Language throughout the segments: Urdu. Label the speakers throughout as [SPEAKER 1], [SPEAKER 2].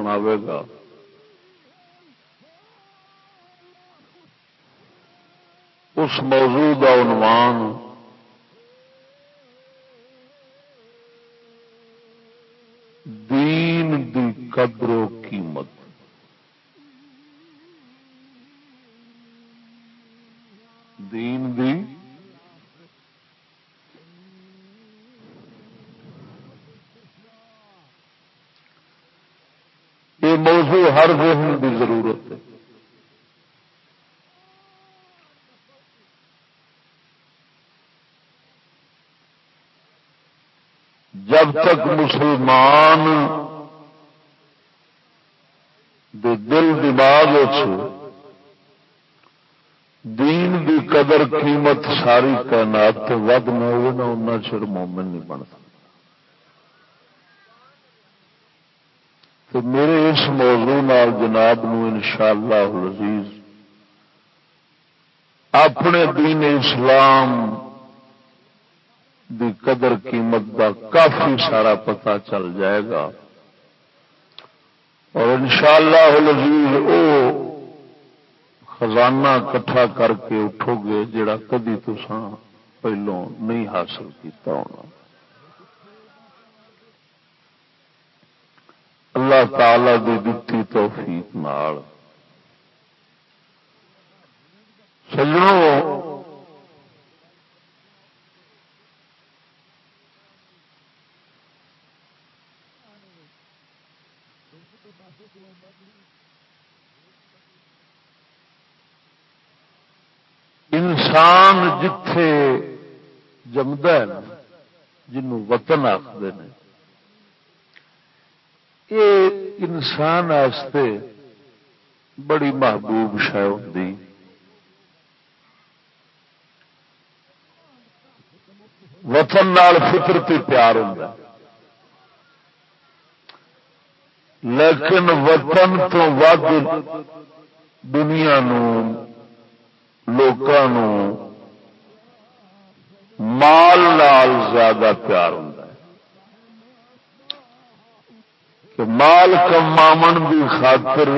[SPEAKER 1] سناوے گا۔ اس موضوع کا عنوان دین دی قدر و قیمت دین دی یہ موضوع ہر ذہن کی ضرورت ہے جب تک مسلمان دے دل دماغ دین دی قدر قیمت ساری کائنات تو ود نہ ہو نہ ان چر مومن نہیں بن سکتا۔ تو میرے اس موضوع نال جناب نو انشاءاللہ العزیز اپنے دین اسلام دی قدر قیمت کا کافی سارا پتا چل جائے گا۔ اور انشاءاللہ العزیز او خزانہ کٹھا کر کے اٹھو گے جڑا کدی تو پہلو نہیں حاصل کیتا ہونا۔ اللہ تعالی دی دتی توفیق نال۔ سجنوں انسان جتھے جمد ہے جنوں وطن آخر یہ انسان آستے بڑی محبوب شہ ہوتی وطن نال فطرتی پیار ہوتا لیکن وطن تو ود دنیا مال نال زیادہ پیار ہوں کہ مال کمامن کی خاطر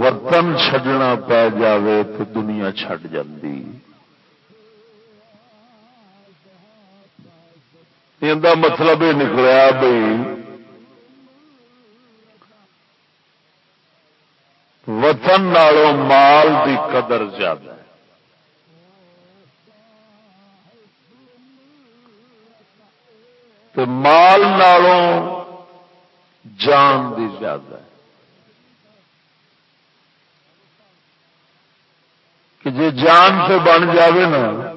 [SPEAKER 1] وطن چھڈنا پی جائے تو دنیا چھڈ جاتی یہ مطلب یہ نکلیا بھائی وطن نالوں مال دی قدر زیادہ ہے تو مال نالوں جان دی زیادہ ہے۔ کہ جی جان سے بن جاوے نا،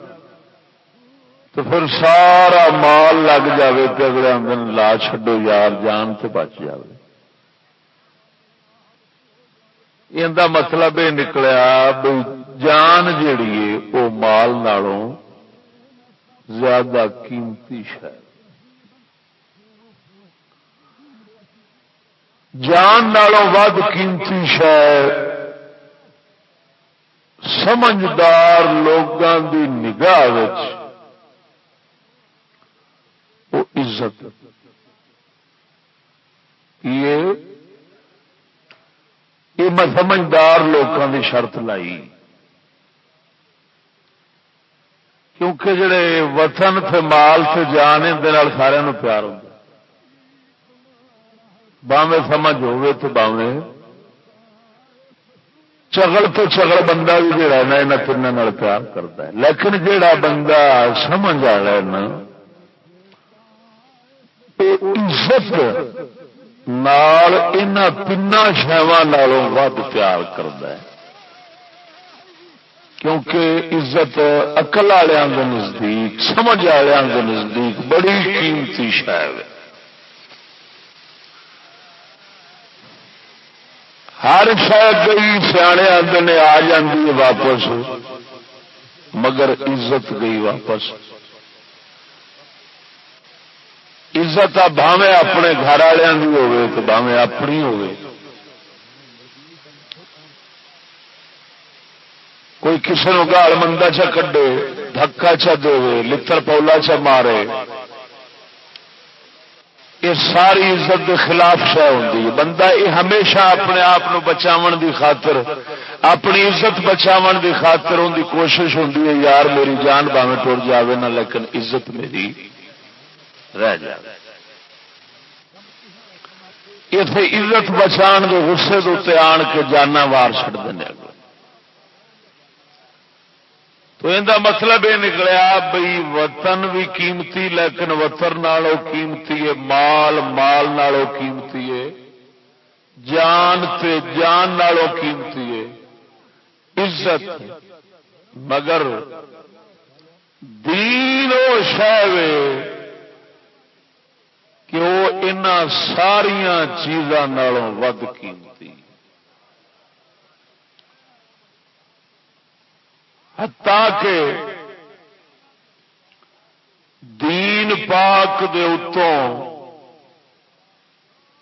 [SPEAKER 1] تو پھر سارا مال لگ جاوے تو اگلے آدھے لا چڈو یار جان سے بچ جاوے۔ ان مطلب یہ نکلیا بھائی جان جیڑی ہے وہ مال نالوں زیادہ قیمتی شہ جان نالوں ود قیمتی شہ سمجھدار لوگوں کی نگاہ وہ عزت۔ یہ یہ میں سمجھدار لوگوں کی شرط لائی۔ کیونکہ جڑے وطن سے مال سے جان سارے پیار ہوتا باوے سمجھ ہوے تو باوے چگل تو چگل بندہ بھی جڑا نا یہاں تین پیار کرتا ہے۔ لیکن جڑا بندہ سمجھ آ رہا ہے نا عزت نال ان تین شہوں ود پیار کرد کیونکہ عزت اقل والوں کے نزدیک، سمجھ والوں کے نزدیک بڑی قیمتی شہر ہر شاید گئی سیانے آدھے آ جاتی ہے واپس، مگر عزت گئی واپس۔ عزت آ بھاوے اپنے گھر والوں کی ہوے تو بھاوے اپنی ہوے کوئی کسی نو گال مندا چا کڈے، دھکا چا دے لڑ پولا چا مارے۔ یہ ساری عزت کے خلاف شہ ہوتی ہے۔ بندہ یہ ہمیشہ اپنے آپ بچاو دی خاطر، اپنی عزت بچاو دی خاطر ان کی کوشش ہوتی ہے، یار میری جان باویں ٹر جاوے نہ، لیکن عزت میری رہ جائے اتے عزت بچان کے غصے آن کے جانا وار چڑ دیں تو ان کا مطلب یہ نکلیا بھائی وطن بھی قیمتی، لیکن وطن نالوں قیمتی ہے، مال مال نالوں قیمتی ہے، جان تے جان نالوں قیمتی ہے، عزت مگر دین و شہ کہ وہ ان ساریا چیزوں ود قیمتی۔ کہ دین پاک دے اتوں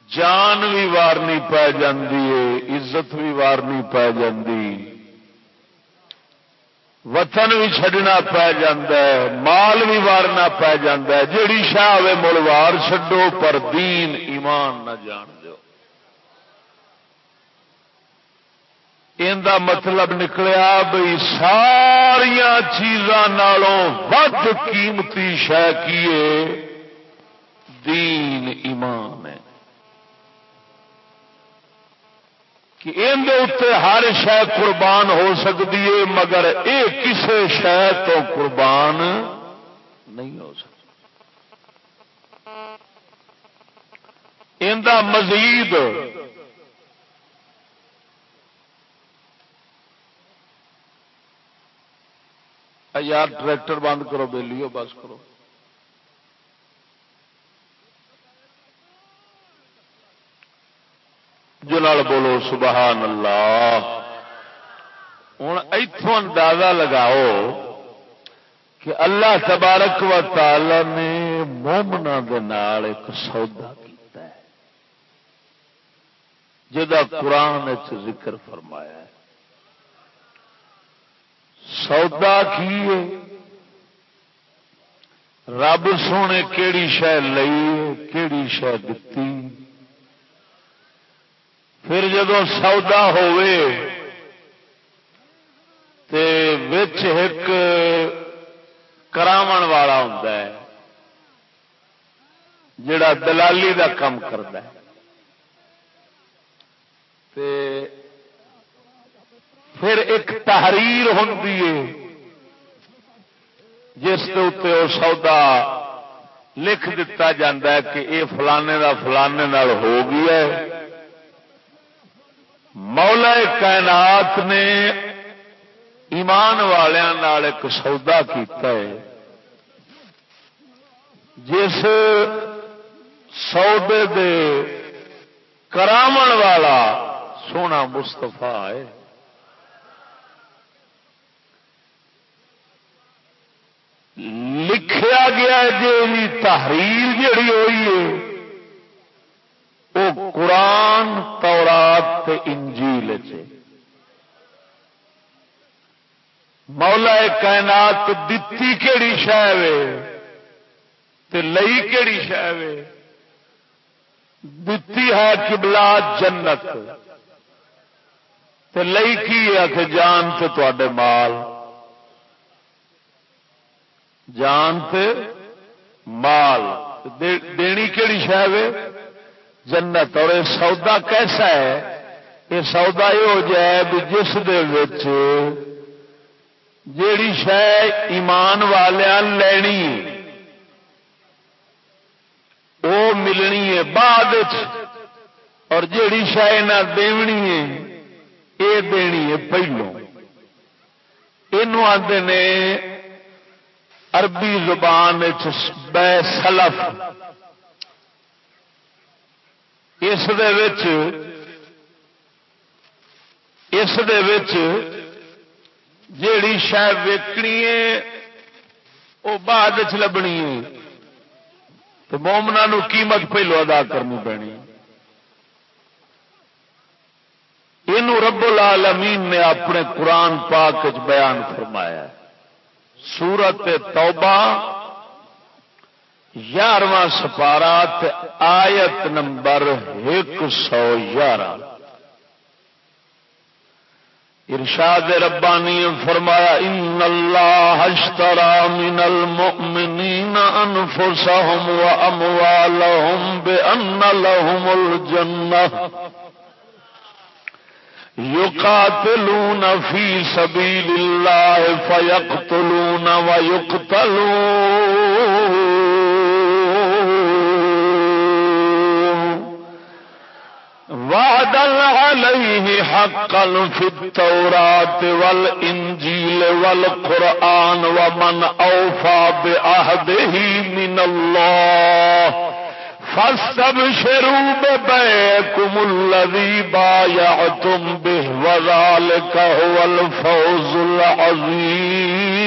[SPEAKER 1] جان بھی وارنی پی جاندی ہے، عزت بھی وارنی پی جاندی، وطن بھی چڈنا پی مال بھی وارنا پی جیڑی شاہ ملوار چڈو پر دین ایمان نہ جان۔ ان مطلب نکلیا بھائی ساریا چیزوں ود قیمتی شہ کیے دین ایمان ہے۔ کہ اتنے ہر شہ قربان ہو سکتی ہے، مگر یہ کسی شہ تو قربان نہیں ہو سکتی۔ ان مزید یار ٹریکٹر بند کرو بہلی بس کرو۔ جلال بولو، سبحان اللہ۔ ہوں اتوں اندازہ لگاؤ کہ اللہ تبارک و تعالی نے مومنا ایک سودا کیا جا قرآن ذکر فرمایا ہے۔ سودا کی رب سونے کیڑی شہ لئی کیڑی شہ دتی؟ پھر جب سودا ہوئے، تے وچ ایک کراو والا ہوں جڑا دلالی دا کام کرتا ہے۔ تے پھر ایک تحریر ہوں جس کے اتنے وہ سودا لکھ دتا ہے کہ یہ فلانے کا فلانے ہو گیا ہے۔ مولا کائنات نے ایمان والوں ایک سودا کیتا ہے، جس سودے دے کرامن والا سونا مستفا ہے۔ لکھیا گیا جی تحریر جڑی ہوئی ہے، وہ قرآن، تورات انجیل مولا کائنات دتی کہڑی شہ لئی کہڑی شہ دتی ہے کبلا جنت۔ لئی کی ہے کہ جان سے تے مال؟ جان تے مال دینی کہڑی شہ جنت. اور یہ سودا کیسا ہے؟ یہ سودا یہ ہو جائے بھی جس جیڑی شہ ایمان والیا لینی وہ ملنی ہے بعد اور جیڑی شہ نہ دینی ہے یہ دینی ہے پہلو۔ یہ آتے نے عربی زبان بے سلف۔ اس اس جیڑی شہ ویکنی ہے وہ بعد چ لبنی ہے۔ تو مومنا قیمت پہلو ادا کرنی پینی۔ یہ رب العالمین نے اپنے قرآن پاک بیان فرمایا۔ ہے سورت توبہ یارواں سپارات آیت نمبر ایک سو یارہ۔ ارشاد ربانی فرمایا، ان اللہ اشترى من المؤمنین انفسهم واموالهم بان لهم الجنہ۔ يقاتلون في سبيل الله فيقتلون ويقتلون وعدا عليه حقا في التوراة والإنجيل والقرآن ومن أوفى بعهده من الله فاستبشروا ببيكم الذي بايعتم به وذلك هو الفوز العظيم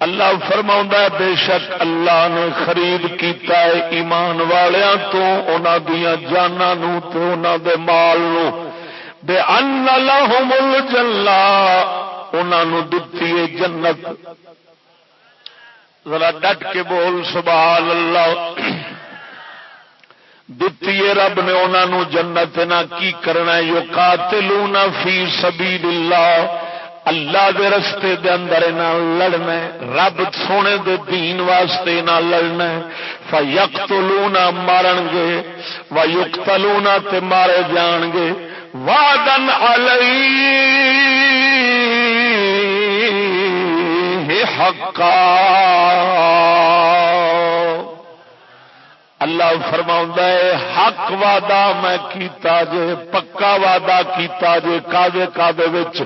[SPEAKER 1] اللہ فرما بے شک اللہ نے خرید کیتا ہے ایمان والوں تو انہوں دیا جانا نو تو انہوں دے مال نو۔ بے ان لہم الجنہ انہوں دتی جنت۔ ذرا ڈٹ کے بول، سبحان اللہ۔ دتی رب نے انہوں جنت نہ کی کرنا یو قاتلون فی سبیل اللہ اللہ دے رستے دے اندر لڑنا رب سونے دے دین واسطے نہ لڑنا فیقتلونا مارن گے، ویقتلونا تے مارے جان گے۔ وعدن علیہ۔ حقا. اللہ فرما ہے، حق وعدہ میں کیتا جے، پکا وعدہ کیتا جے کادے کادے وچ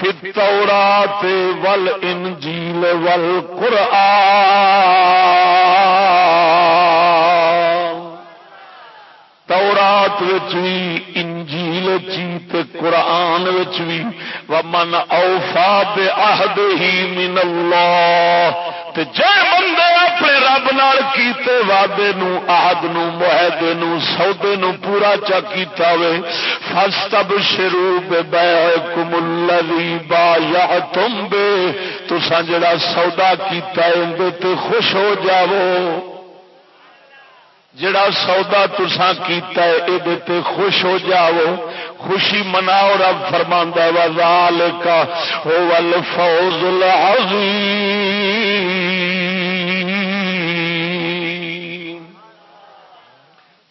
[SPEAKER 1] فتورات ول انجیل ول قرآن تورات بھی انجیل چیت قرآن وچ بھی ومن اوفا بے عہد ہی من اللہ تے جے بندے اپنے رب نال کیتے وعدے نو آہد نو، معاہدے نو، سودے نو پورا چا کیتا وے، فاستبشروا ببيعكم الذي بايعتم به۔ تساں جڑا سودا کیتا ہے اندے تے خوش ہو جاؤ۔ جڑا سودا تسا کیتا ہے، اے تے خوش ہو جاؤ، خوشی مناؤ، رب فرماندا وزال کا هو الفوز العظیم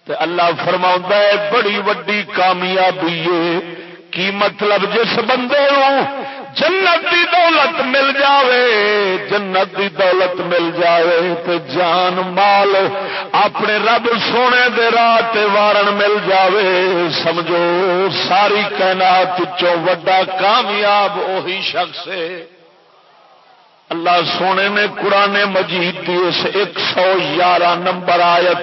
[SPEAKER 1] تے اللہ فرما ہے، بڑی وڈی کامیابی ہے۔ کی مطلب جس بندے ہوں جنت دی دولت مل جاوے، جنت دی دولت مل جاوے تے جان مال اپنے رب سونے دے راہ وارن مل جاوے۔ سمجھو، ساری کائنات چو وڈا کامیاب وہی شخص ہے۔ اللہ سونے نے قرآن مجید کی اس ایک سو یارہ نمبر آیت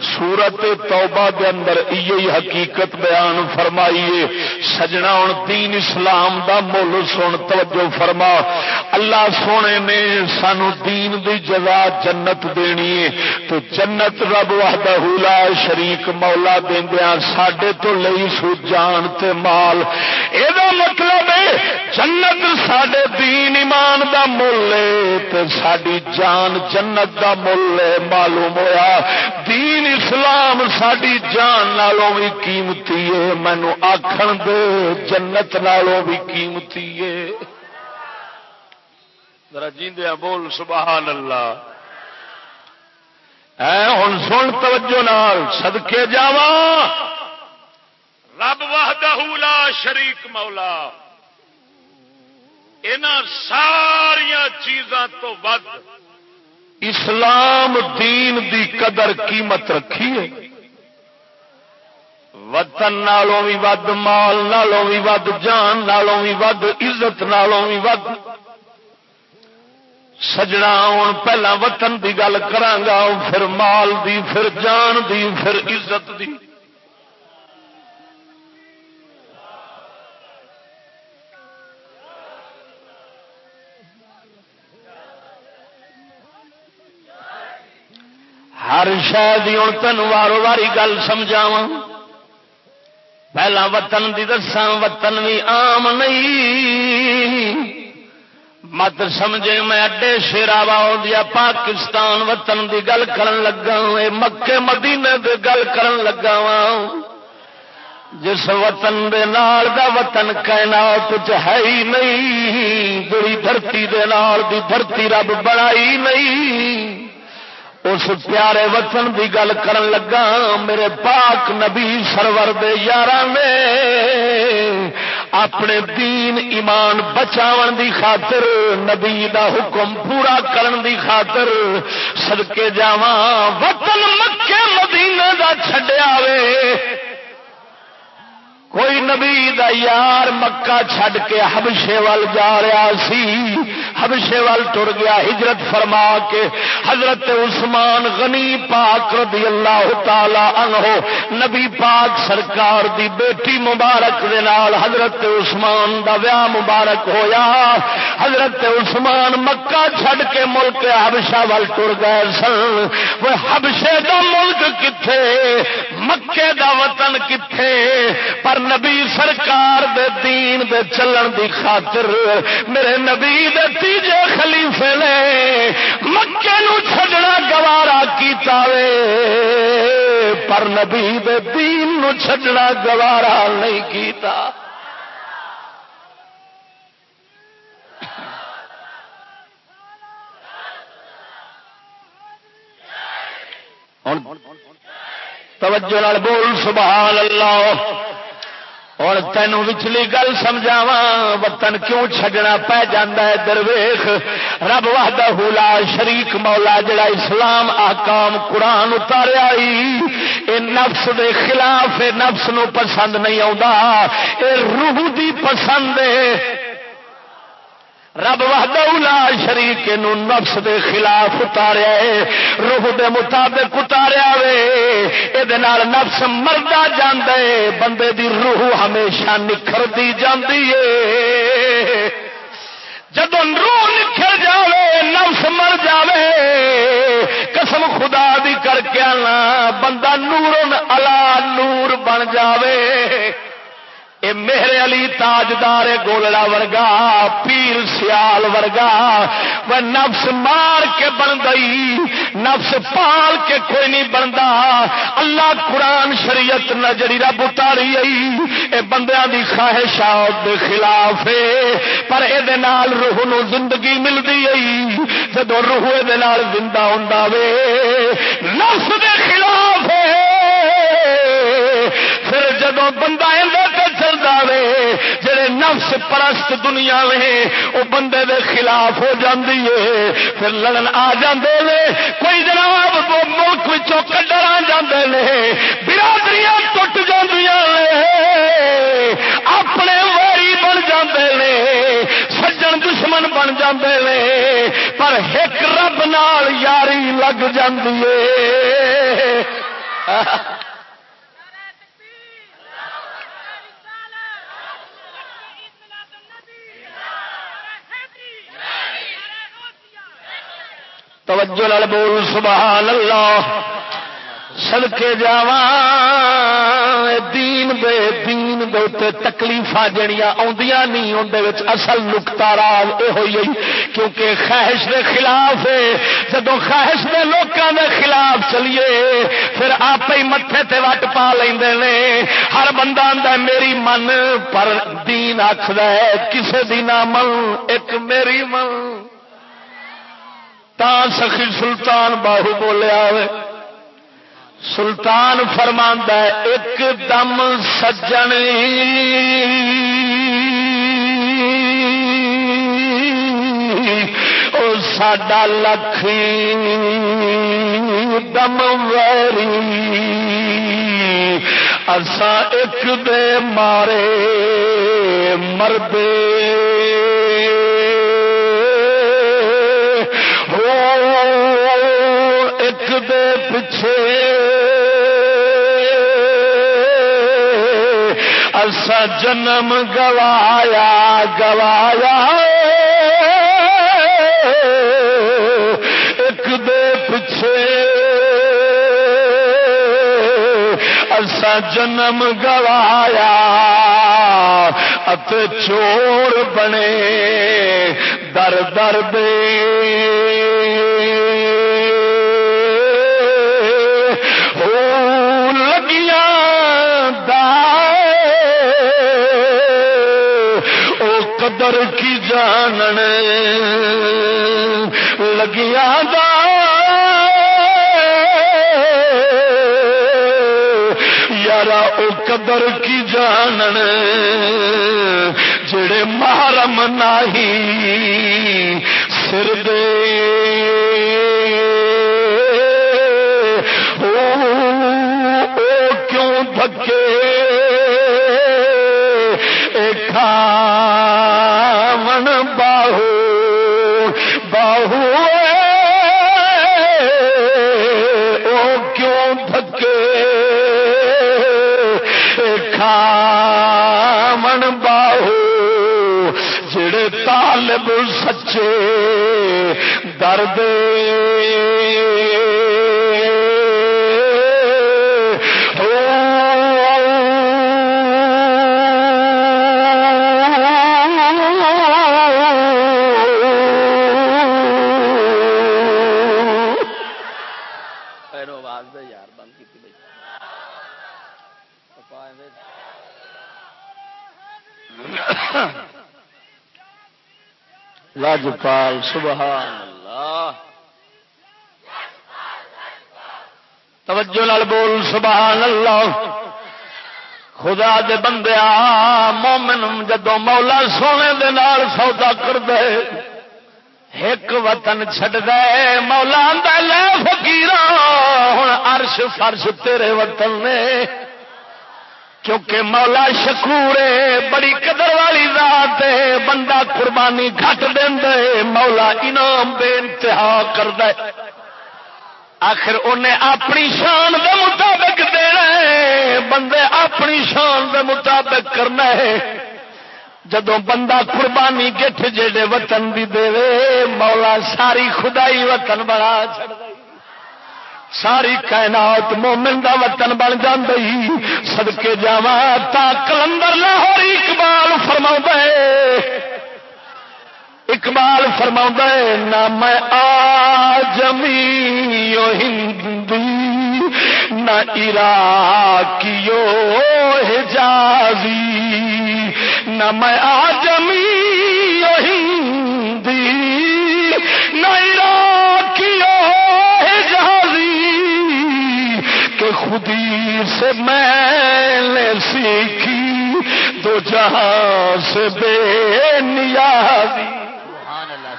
[SPEAKER 1] سورت توبہ دے اندر یہ حقیقت بیان فرمائیے۔ سجنا ہوں دین اسلام دا مل سن، توجہ فرما۔ اللہ سونے نے سانو دین دی جزا جنت دینی ہے۔ تو جنت رب وحدہ لا شریک مولا دیندیا ساڈے تو لئی سو جان تے مال۔ یہ مطلب ہے جنت ساڈے دین ایمان دا ساری جان جنت دا مل معلوم ہوا دین اسلام ساری جان نالوں بھی قیمتی ہے مینو آخر دے جنت نالوں بھی قیمتی ہے ذرا جیندیا بول سبحان اللہ ہوں سن توجہ نال سدکے جاوا رب وحدہ لا شریک مولا ان ساریا چیزاں تو ود اسلام دین دی قدر قیمت رکھی ہے۔ وطن نالوں بھی ود، مال نالوں بھی ود، جان نالوں بھی ود، عزت نالوں بھی ود۔ سجنا ہوں پہلا وطن دی گل کرانگا پھر مال دی، پھر جان دی، پھر عزت دی۔ ہر شاید ہوں تین وارو واری گل سمجھاوا پہلا وطن دی دساں، وطن بھی آم نہیں۔ مت سمجھے میں اڈے شیرا دیا پاکستان وطن دی گل کرن لگا اے مکے مدینے دی گل کرن لگا وا جس وطن دے نال دا وطن کائنات ہے ہی نہیں، بڑی دھرتی دے نال دی دھرتی رب بڑائی نہیں۔ اس پیارے وطن دی گل کرن لگا، میرے پاک نبی سرور دے یار نے اپنے دین ایمان بچاون دی خاطر، نبی دا حکم پورا کرن دی خاطر سدکے جاواں، وطن مکے مدینے دا چھڈیا وے۔ کوئی نبی دا یار مکہ چھڈ کے ہبشے وال جا رہا سی۔ ہبشے وال ٹر گیا، ہجرت فرما کے حضرت عثمان غنی پاک رضی اللہ تعالی عنہ، نبی پاک سرکار دی بیٹی مبارک دے نال حضرت عثمان دا ویاہ مبارک ہویا۔ حضرت عثمان مکہ چھڈ کے ملک ہبشہ وال ٹر گئے سن۔ وہ ہبشے دا ملک کتھے؟ مکے دا وطن کتھے؟ پر نبی سرکار دے دین دے چلن دی خاطر میرے نبی دے تیجے خلیفے نے مکے نو چھڈنا گوارا کیتا وے، پر نبی دے دین نو چھڈنا گوارا نہیں کیتا۔ توجہ بول، سبحان اللہ۔ اور تینوں وچلی گل سمجھاوا وطن کیوں چھڈنا پی جانا ہے درویخ رب وحدہ حولا شریک مولا جڑا اسلام آکام قرآن اتاریا اے نفس دے خلاف اے نفس نو پسند نہیں آتا اے روح دی پسند ہے رب لا شریک نو نفس دے خلاف اتاریا ہے، روح دے مطابق اتاریا وے۔ یہ نفس مردا جاندے بندے دی روح ہمیشہ نکھر دی جاندی ہے۔ جب روح نکھر جاوے، نفس مر جاوے، قسم خدا دی کر کے آنا، بندہ نور الا نور بن جاوے۔ اے میرے علی تاجدار گولڑا ورگا، پیر سیال ورگا۔ وہ نفس مار کے بن گئی، نفس پال کے کوئی نہیں بنتا اللہ قرآن شریعت نظری رب اتاری اے بندیاں دی خواہشات دے خلاف پر یہ روح نو زندگی ملتی ہے جب روح یہ زندہ ہوں نفس دے خلاف پھر جدو بندہ وے جڑے نفس پرست دنیا میں وہ بندے دے خلاف ہو جاندی ہے۔ پھر لڑن آ جاندے لے کوئی جناب وہ ملک وچوں کڈر آ جاندے لے برادریاں ٹوٹ جاندیاں لے اپنے واری بن جاندے لے سجن دشمن بن جاندے لے پر ایک رب نال یاری لگ جاندی ہے۔ توجہ لال بول سبحان اللہ سڑکے جا دین دے دین دے تکلیف جڑیاں آدیاں نہیں اندر اصل نکتا راز یہ ہوئی کیونکہ خواہش دے خلاف ہے۔ جب خواہش دے لوکاں دے خلاف چلیے، پھر آپ ہی متے تے وٹ پا لے ہر بندہ آدھا میری من، پر دین آخر کسے دینا من، ایک میری من۔ تا سخی سلطان باہو بولیا سلطان فرما ایک دم سجن ساڈا لکھی دم ویری۔ اسا ایک دے مارے مردے۔ دے پچھے۔ اسا جنم گوایا گوایا۔ ایک دے پچھے۔ اسا جنم گوایا۔ ات چور بنے، در در دے۔ قدر کی جانن لگیا یارا، او قدر کی جانن جڑے محرم نہیں سر دے۔ کیوں دھکے درد لاجپال، سبحان اللہ۔ توجہ لال بول، سبحان اللہ۔ خدا دے بندے مومن جدو مولا سونے دے نال سودا کر دے ایک وطن چڈ دے مولا لے فکیر ہوں عرش فرش تیرے وطن نے۔ کیونکہ مولا شکورے بڑی قدر والی ذات ہے، بندہ قربانی گھٹ دے مولا انعام بے انتہا کر دے آخر انہیں اپنی شان دے مطابق دینا ہے، بندے اپنی شان دے مطابق کرنا ہے۔ جدو بندہ قربانی گٹھ جڑے وطن بھی دے مولا ساری خدائی وطن بنا چڑھ ساری کائنات مومن دا وطن بن جی سدکے جا تا کلندر لاہور اقبال فرما اقبال فرما نہ میں آ جمی ہندی، نہ عراقیو حجازی۔ نہ میں آ جمی ہندی خودی سے میں نے سیکھی تو جہاں سے بے نیازی۔ سبحان اللہ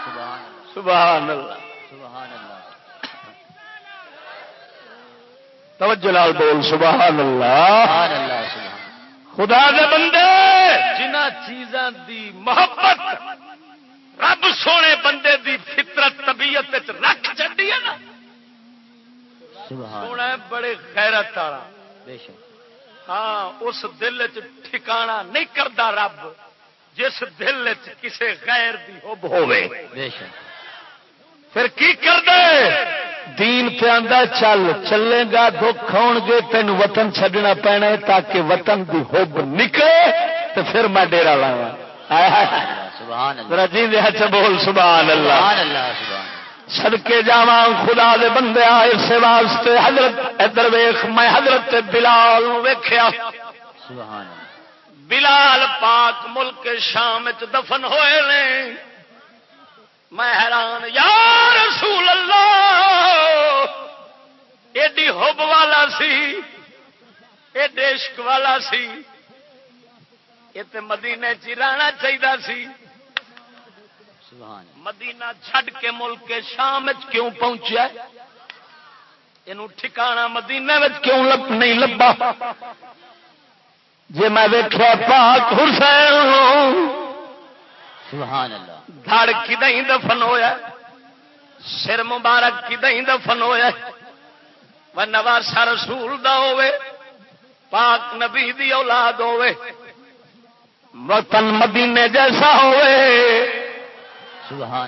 [SPEAKER 1] سبحان اللہ۔ سبحان اللہ۔ توجہ لال بول سبحان اللہ۔ خدا دے بندے! جنہ چیزاں دی محبت رب سونے بندے دی فطرت طبیعت رکھ چڈی ہے نا سونا بڑے خیرت والا۔ ہاں اس دل ٹھکانا نہیں کرتا رب جس دل کسی غیر دی حب ہوے پھر کی کر دے دین پہ آدھا چل چلے گا دکھ آن گے تین وطن چڈنا پینا ہے تاکہ وطن دی حب نکلے تو پھر میں ڈیرا لاوا جی بول سبحان اللہ۔ سدکے جا خدا دے بندے اس واسطے۔ حضرت ادھر ویخ میں حضرت بلال ویخیا بلال پاک ملک شام دفن ہوئے نے۔ میں حیران، یا رسول اللہ، ایڈی ہوب والا سی ایڈے عشق والا سی۔ یہ مدینے چاہیے سی۔ مدینہ چھڈ کے ملک شام کیوں پہنچا یہ ٹھکانا مدینہ کیوں لب نہیں لبا؟ جی میں ویخیا پاک حسین دھڑ کدیں دفن ہویا؟ سر مبارک کدیں دفن ہویا؟ وہ نواسا رسول دا ہوے پاک نبی دی اولاد ہوے وطن مدینے جیسا ہوئے یہاں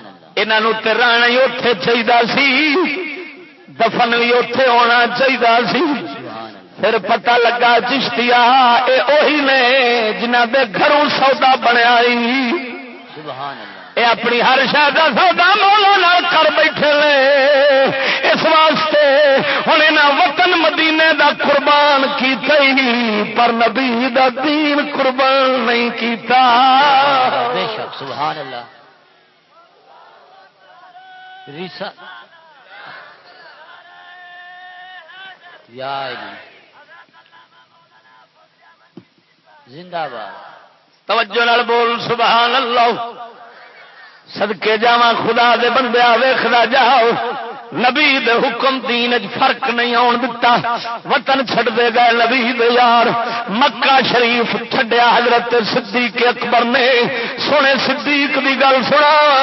[SPEAKER 1] رانا ہی اتے چاہیے سی۔ دفن بھی اتے ہونا چاہیے سی۔ پھر پتا لگا چشتیا یہ اہی نے جنہ دے گھروں سودا بنیا یہ اپنی ہر شاید سودا مولا کر بیٹھے لے اس واسطے ہوں یہاں وطن مدینے دا قربان کی پر نبی دا دین قربان نہیں کیتا۔
[SPEAKER 2] بے شک سبحان اللہ۔ ریسا یا زندہ باد۔
[SPEAKER 1] توجہ نال بول، سبحان اللہ۔ سدکے جا خدا دے بندے ویخلا جاؤ۔ نبی دے حکم دین فرق نہیں آن دتا۔ وطن چھڑ دے گئے نبی دے یار۔ مکہ شریف چھڈیا حضرت صدیق اکبر نے۔ سونے صدیق دی گل سنا۔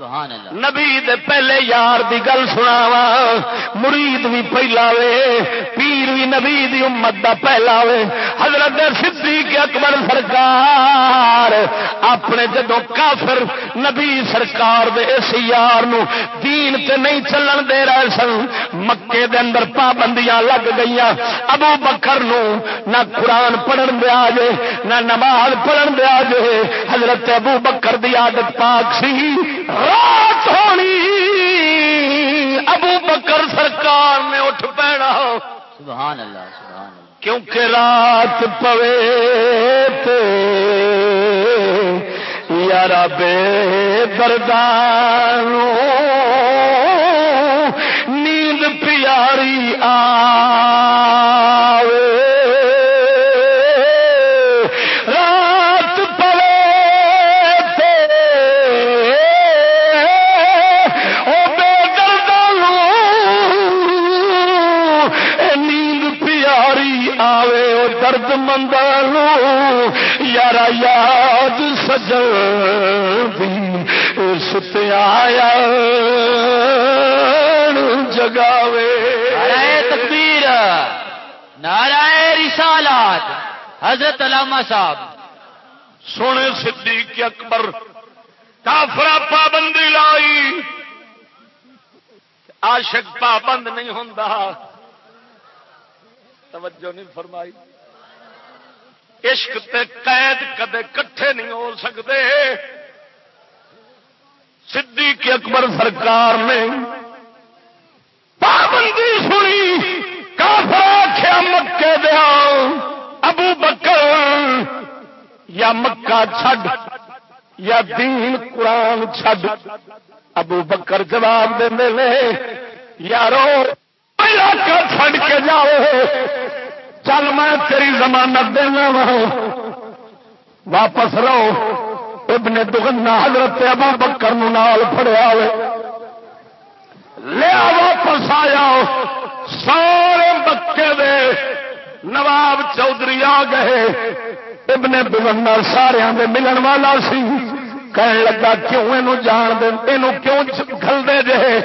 [SPEAKER 1] نبی دے پہلے یار دی گل سنا مرید بھی پہلا وے، پیر بھی نبی دی امت دا پہلا وے۔ حضرت صدیق اکبر سرکار اپنے جدو کافر نبی سرکار دے اس یار نو دین تے نہیں چلن دے رہے سن، مکے دے اندر پابندیاں لگ گئی ابو بکر نو نہ قرآن پڑھن دیا جے نہ نماز پڑھن دیا جے حضرت ابو بکر دی عادت پاک سی رات ہونی۔ ابو بکر سرکار نے اٹھ پینا۔
[SPEAKER 2] سبحان اللہ سبحان اللہ
[SPEAKER 1] کیونکہ رات پوے یار بے دردان ستیا جگاوے
[SPEAKER 2] تکبیر نارا رسالات حضرت علامہ صاحب
[SPEAKER 1] سونے صدیق اکبر کافرا پابندی لائی عاشق پابند نہیں ہوں توجہ نہیں فرمائی عشق تے قید کدے کٹھے نہیں ہو سکتے صدیق اکبر سرکار نے پابندی سنی، کافر آخیا مکے دیا ابو بکر یا مکہ چھڈ، یا دین قرآن چھڈ۔ ابو بکر جواب دے یارو علاقہ چھڈ کے جاؤ، چل میں تیری زمانت دینا واپس رہو۔ ابن دگنا حضرت ابو بکر نال فڑیا لیا واپس آیا۔ سارے بکے دے نواب چودھری آ گئے۔ ابن دگنا سارے دے ملن والا سی۔ کہنے لگا، کیوں یہ جان دے؟ کیوں کھلتے جے؟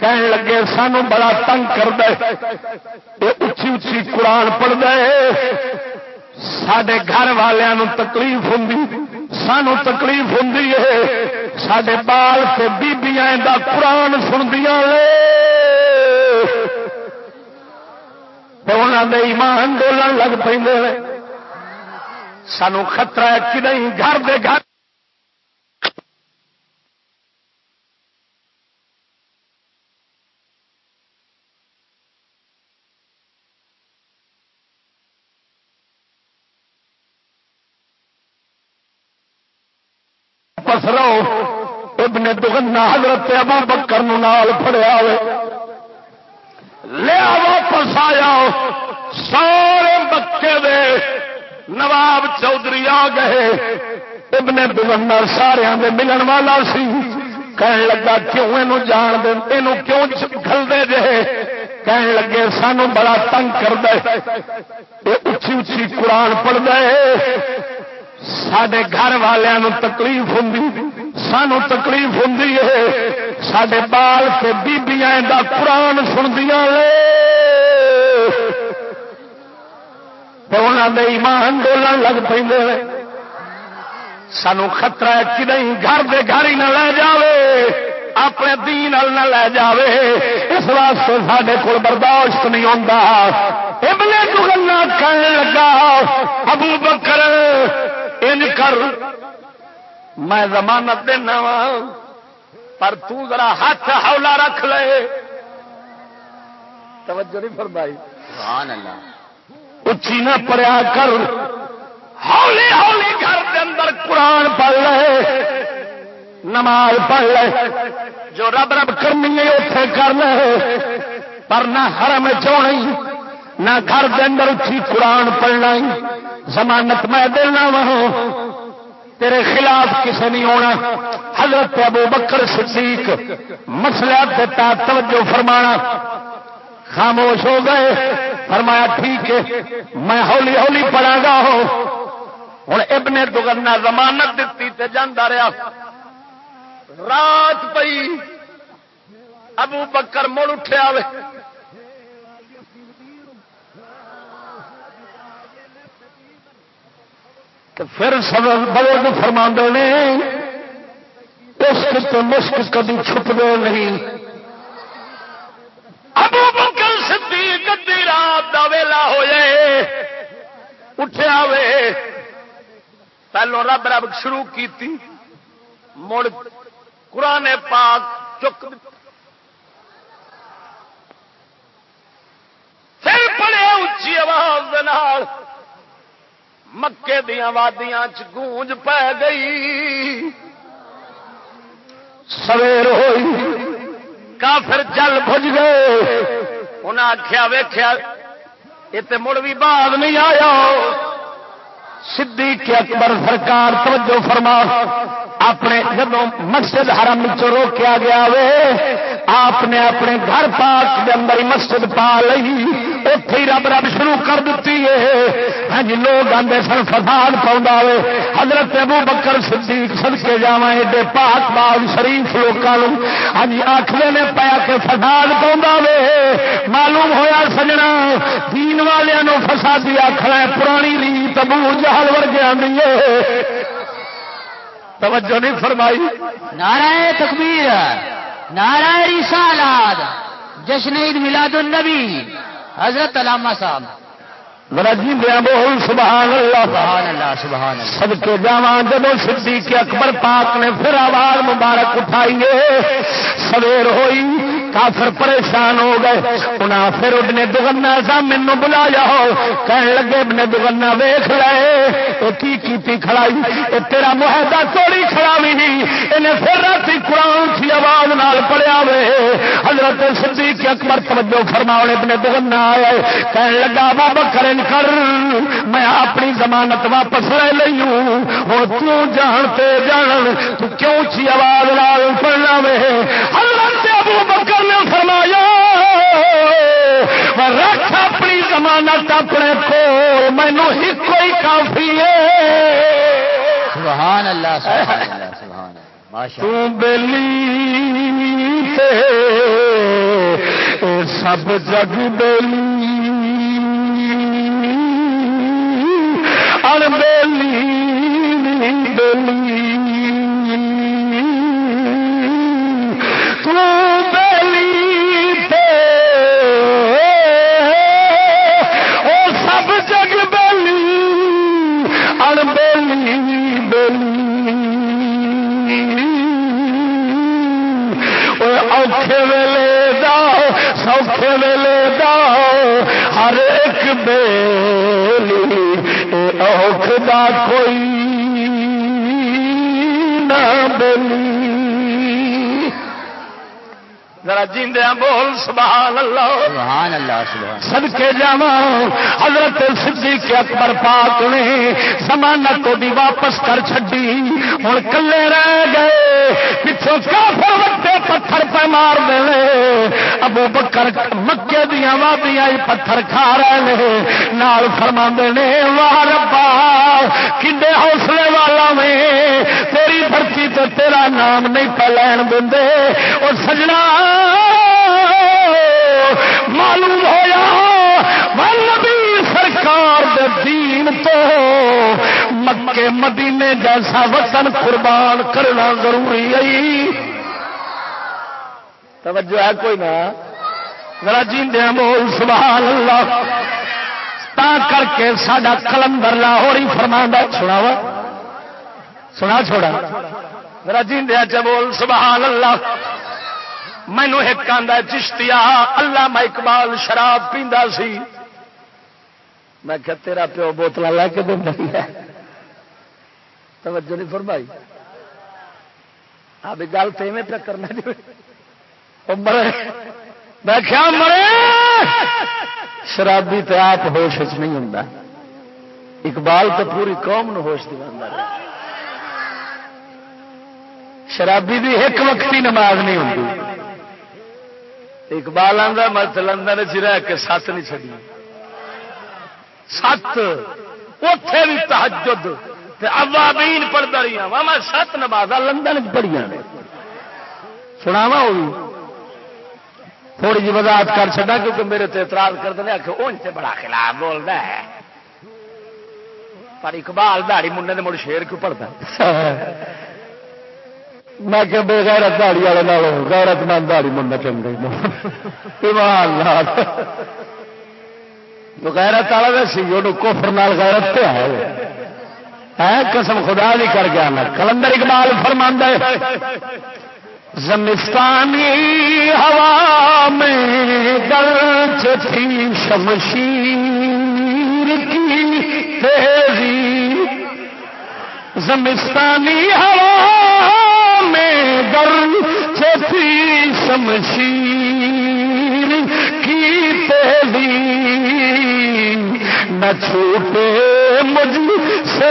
[SPEAKER 1] کہن لگے، سانو بڑا تنگ کر دے اچھی اچھی قرآن پڑھ دے سڈے گھر والوں تکلیف ہوں سانو تکلیف ہوں سڈے بال سے بیبیاں دا قرآن سندیاں انہوں نے ایمان بولن لگ پہ سانو خطرہ ہے کہ نہیں، گھر دے گھر۔ رہو ابن دگنا حضرت ابو بکر نال فڑیا لیا واپس آیا۔ سارے بچے دے نواب چودھری آ گئے۔ ابن دگنا سارے دے ملن والا سی۔ کہن لگا، کیوں یہ جان دے یہ کیوں کھلتے جے؟ کہن لگے، سانو بڑا تنگ کر دے اچھی اچھی قرآن پڑھ دے سڈے گھر والوں تکلیف ہوں سانو تکلیف ہوں سڈے بال سے بیبیاں دا قرآن سندیاں انہوں نے ایمان بولن لگ پہ سانو خطرہ ہے کہ نہیں، گھر دے گھر ہی نہ لے جاوے، اپنے دین نہ لے جاوے۔ اس واسطے سارے کو برداشت نہیں ہوتا ابلے کو گلا کہنے لگا، ابو بکر ان کر۔ میں ضمانت دینا وا پر تو ذرا ہاتھ ہولا رکھ لے۔ توجہ نہیں فرمائی۔
[SPEAKER 2] سبحان اللہ۔
[SPEAKER 1] اچھی نہ پڑیا کر۔ ہولی ہولی گھر کے اندر قرآن پڑھ لے۔ نماز پڑھ لے۔ جو رب رب کرنی ہے اتے کر لے۔ پر نہ حرم چونی نہ گھر کے اندر اچھی قرآن پڑھنا ضمانت میں دینا وا۔ تیرے خلاف کسی نہیں ہونا۔ حضرت ابو بکر صدیق مسئلہ دیتا توجہ فرمانا۔ خاموش ہو گئے۔ فرمایا ٹھیک ہے، میں ہولی ہولی پڑھا گا ہوں ابن دگنا ضمانت دیتی تے جانا رہا رات پئی، ابو بکر مڑ اٹھیا وے تو پھر سبب بلد فرما نے عشق تو مشک کبھی چھپ گئے نہیں۔ ابو بکر صدیق ادی رات کا ویلا ہو جائے اٹھیا وے۔ پہلو رب رب شروع کی مڑ قرآن پاک چک پھر پڑے اچھی آواز مکے دیا وادیاں گونج پی گئی۔ سویر ہوئی، کافر جل بج گئے۔ انہیں آخیا ویخیا یہ مڑ بھی بعد نہیں آیا۔ صدیق اکبر سرکار، توجہ فرما، اپنے جب مسجد حرم چ روکیا گیا وے، آپ نے اپنے گھر پاک کے اندر مسجد پا لی اتے ہی رب رب شروع کر دیتی ہے۔ ہاں جی، لوگ آتے سن، فساد پاؤں وے۔ حضرت ابو بکر صدیق سد جا ایڈے پاک باغ شریف لوگوں ہاں جی، آخر نے پایا کہ فساد پاؤں وے۔ معلوم ہویا سجنا، دین والوں فسادی آخر پرانی ریت ابو جہل ورگے آئی توجہ نہیں فرمائی۔
[SPEAKER 2] نعرہ تکبیر، نعرہ رسالات جشن عید میلاد النبی۔ حضرت علامہ صاحب.
[SPEAKER 1] دیا بول سبحان اللہ.
[SPEAKER 2] سبحان اللہ سبحان اللہ.
[SPEAKER 1] سب کے جاواں جب صدیق اکبر پاک نے پھر آواز مبارک اٹھائیے سویر ہوئی۔ کافر پریشان ہو گئے۔ انہیں پھر ابن دگنا سا مینو بلا جاؤ کہن لگے ابن دگنا ویخ لے کی کیتی کھڑائی؟ اے تیرا معاہدہ توڑی کھڑا بھی انہیں پھر رات قرآن کی آواز نال پڑیا وے۔ حضرت صدیق اکبر توجہ فرماؤ ابن دگنا آئے کہن لگا بابا کرن کر میں اپنی ضمانت واپس لے لی ہوں۔ وہ کیوں جانتے جان، تو کیوں چی آواز لال پڑنا وے؟ اپنی ضمانت اپنے کو مینو ایک کوئی کافی ہے
[SPEAKER 2] سبحان اللہ سبحان اللہ سبحان
[SPEAKER 1] سب جگ بلی ان بلی بلی تو بلی اوکھے ویلے دا سوکھے ویلے دا ہر ایک بیلی اوکھ دا کوئی نہ بلی ذرا جیندیا بول سبحان اللہ
[SPEAKER 2] سبحان اللہ سبحان
[SPEAKER 1] سدکے جا حضرت صدیق اکبر پاک نے ضمانت دی واپس کر چڈی ہوں کلے رہ گئے پچھوں کافر وقتے پتھر پہ مار دے ابو بکر مکے دیا وادیاں پتھر کھا رہے ہیں نال فرما نے واہ ربا کڈے حوصلے والا میں تیری دھرتی تو تیرا نام نہیں پہ لین دے اور سجنا معلوم ہوا نبی سرکار دے دین تو مکے مدینے جیسا وطن قربان کرنا ضروری ہے۔ توجہ ہے کوئی نہ؟ ذرا جیندے بول سبحان اللہ۔ تا کر کے ساڈا کلندر لاہور ہی فرما سناوا سنا چھوڑا۔ میرا جیندیا چ بول سبحان اللہ۔ مینو ایک آدھا چشتیا اللہ میں اقبال شراب پیندا سی۔ میں کہ تیرا پیو بوتل لے کے دینا توجہ نہیں فرمائی۔ اب گل تو ایویں پہ کرنا جی۔ مرے۔ میں کیا مرے۔ شرابی تو آپ ہوش نہیں ہوں اقبال تو پوری قوم نو ہوش دیا شرابی بھی ایک وقتی نماز نہیں ہوتی اقبال آدھا مت لندن چ رہ کے سات نہیں چڑی سات۔ اتے بھی تحجد اوابین پڑھتا رہی ہوں میں سات نماز لندن پڑھیا سناوا وہ تھوڑی جی وضاحت کر چڑا کیونکہ میرے تو اعتراض کرتے ہیں کہ ان سے بڑا خلاف بولتا ہے۔ پر اقبال دہڑی منڈے نے مڑ شیر کیوں پڑھتا میں کہ بے غیرت دہڑی والے نالوں غیرت مند دہڑی منڈا چنگے۔ ایمان لال غیرت والا سی وہ کوفر نال غیرت پہ ہے، قسم خدا بھی کر گیا میں کلندر اقبال فرماندہ زمستانی ہوا میں گرج تھی شمشیر کی تیزی زمستانی ہوا میں گرج تھی شمشیر کی تیزی نہ چھوٹے مجھ سے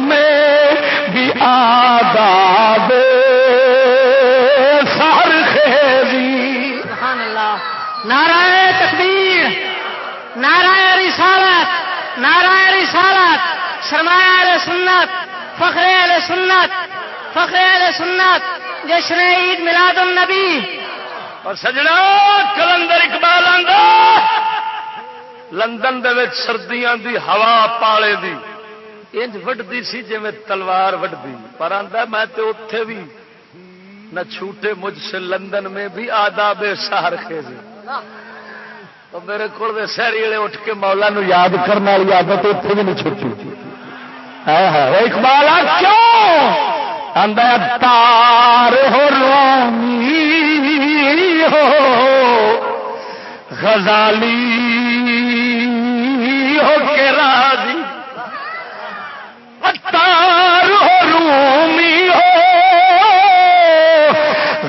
[SPEAKER 1] میں بھی آداب
[SPEAKER 3] نارائ تکبیر نارائ رسالت نارائ رسالت۔ سرمایہ سنت، فخر علیہ سنت، فخر علیہ سنت، جشن عید میلاد النبی۔
[SPEAKER 1] اور سجنا، کلندر اقبال لندن دے سردیاں دی ہوا پالے دی۔ انج وڈتی سی جی میں تلوار وڈتی پر آدھا میں تے اتے بھی نہ چھوٹے مجھ سے لندن میں بھی آداب سہر خیزی تو میرے کو سہری والے اٹھ کے مولا نو یاد کرنے والی عادت اتنے بھی نہیں چھٹی۔ اقبال کیوں؟ تار ہو رومی ہو، غزالی ہو کے راضی۔ تار ہو رومی ہو،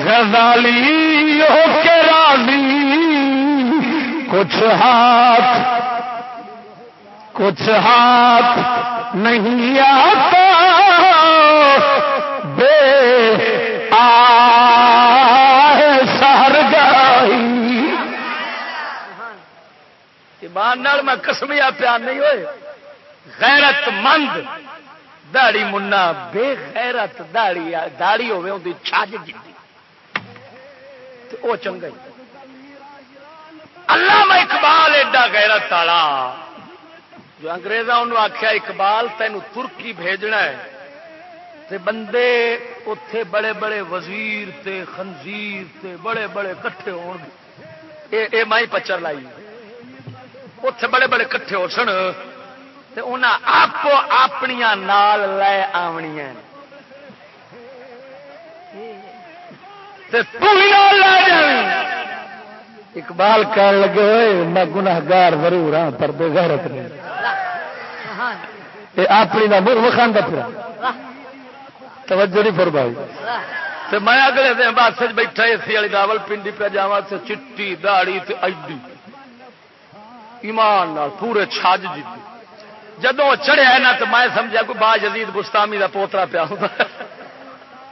[SPEAKER 1] غزالی ہو کے راضی۔ کچھ ہاتھ کچھ ہاتھ نہیں آتا بے سہر گائی ایمان میں کسمیا پیار نہیں ہوئے۔ غیرت مند داڑی منا بے غیرت داڑی داڑی ہوے ان چھج جی وہ چنگا اللہ میں اقبال ایڈا غیرت تالا جو انگریزا انہوں آخیا اقبال تین ترکی بھیجنا ہے، تے بندے اتے بڑے بڑے وزیر تے خنزیر تے بڑے بڑے کٹھے ہو مائی پچر لائی۔ اتے بڑے بڑے کٹھے ہو سن، تے آپ اپنیا نال لے آنیا اقبال کہنے لگے ہوئے میں گناگار ضرور ہاں پر بے غیرت نہیں۔ اپنی نہ مر وکھانا پورا۔ توجہ نہیں فرمائی۔ تو میں اگلے دن بس بیٹھا اے سی والی راول پنڈی پہ جا چٹی داڑی ایڈی۔ ایمان نال پورے چھج جیتی۔ جدو چڑھیا نا تو میں سمجھا کوئی با جدید گستامی کا پوترا پیا ہوتا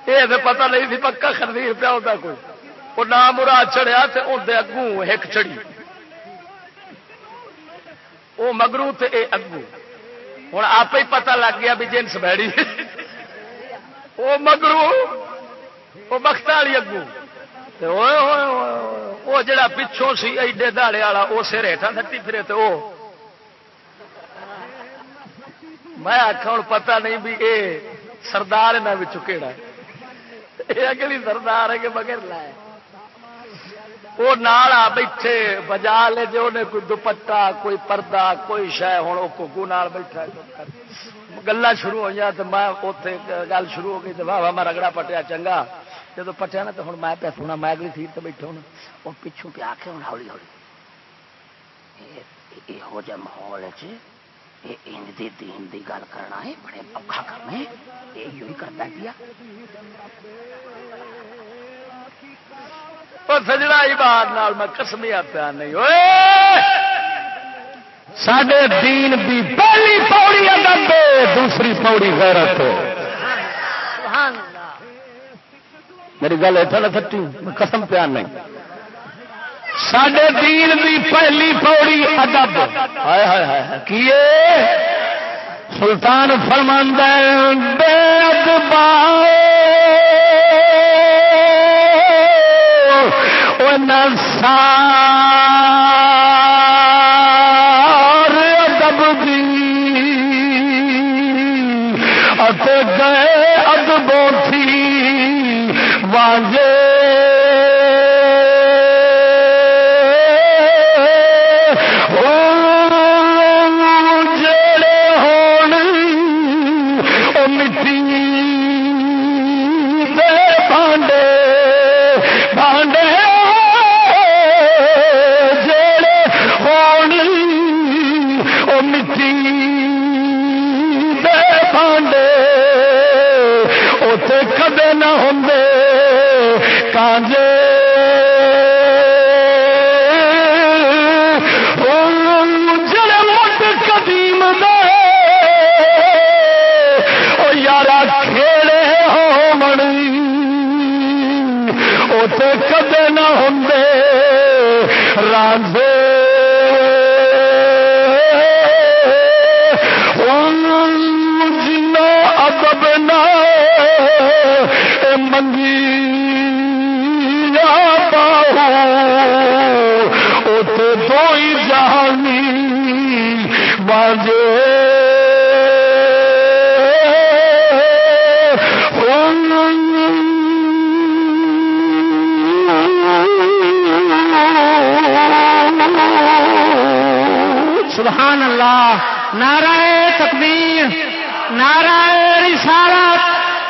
[SPEAKER 1] یہ تو پتا نہیں سی پکا خرید پیا ہوتا کوئی۔ وہ نام مرا چڑھیا تو اندر اگوں ایک چڑی وہ مگرو تے اے اگو ہوں آپ ہی پتا لگ گیا بھی جنس بیڑی وہ مگرو وہ بخت والی اگو وہ جڑا پچھوں سی ایڈے دہڑے والا وہ سر ہیٹا تھٹی پھرے تو وہ میں آخا ہوں پتا نہیں بھی اے سردار یہاں کہڑا یہ اگلی سردار ہے کہ بغیر لائے وہ نال آ بیٹھے، بجا لے جو انہیں کوئی دوپٹا کوئی پردہ، کوئی شہ ہوں وہ گگو نال بیٹھا گلا شروع ہوئی تو میں اتنے گل شروع ہو گئی تو واہ واہ میں رگڑا پٹیا، چنگا۔ جب پٹیا نا تو ہوں میں پہ سونا، میں اگلی سیٹ سے بیٹھا ہوں۔ وہ پچھوں پہ آ کے ہوں ہولی ہولی یہو جہ ماحول جی۔ انج دی دین دی گل کرنا ہے، بڑے اوکھا کرنا ہے۔ یہ ہی کرتا پیا۔ سجنا ہی بات میں کسمیا پیا نہیں ہوئے سڈے دین دی پہلی پوڑی ادب دوسری پوڑی غیرت میری گل اتنا نہ سچی میں قسم پیار نہیں۔ سڈے دین دی پہلی پوڑی ادب۔ ہائے ہائے ہائے کیے سلطان فرماند بے ادبا سار نسا گئے ادبوں تھی واضح اے منگی یا باہو او تے دو ہی جہانی واجے۔ سبحان اللہ، نعرہ تکبیر، نعرہ رسالت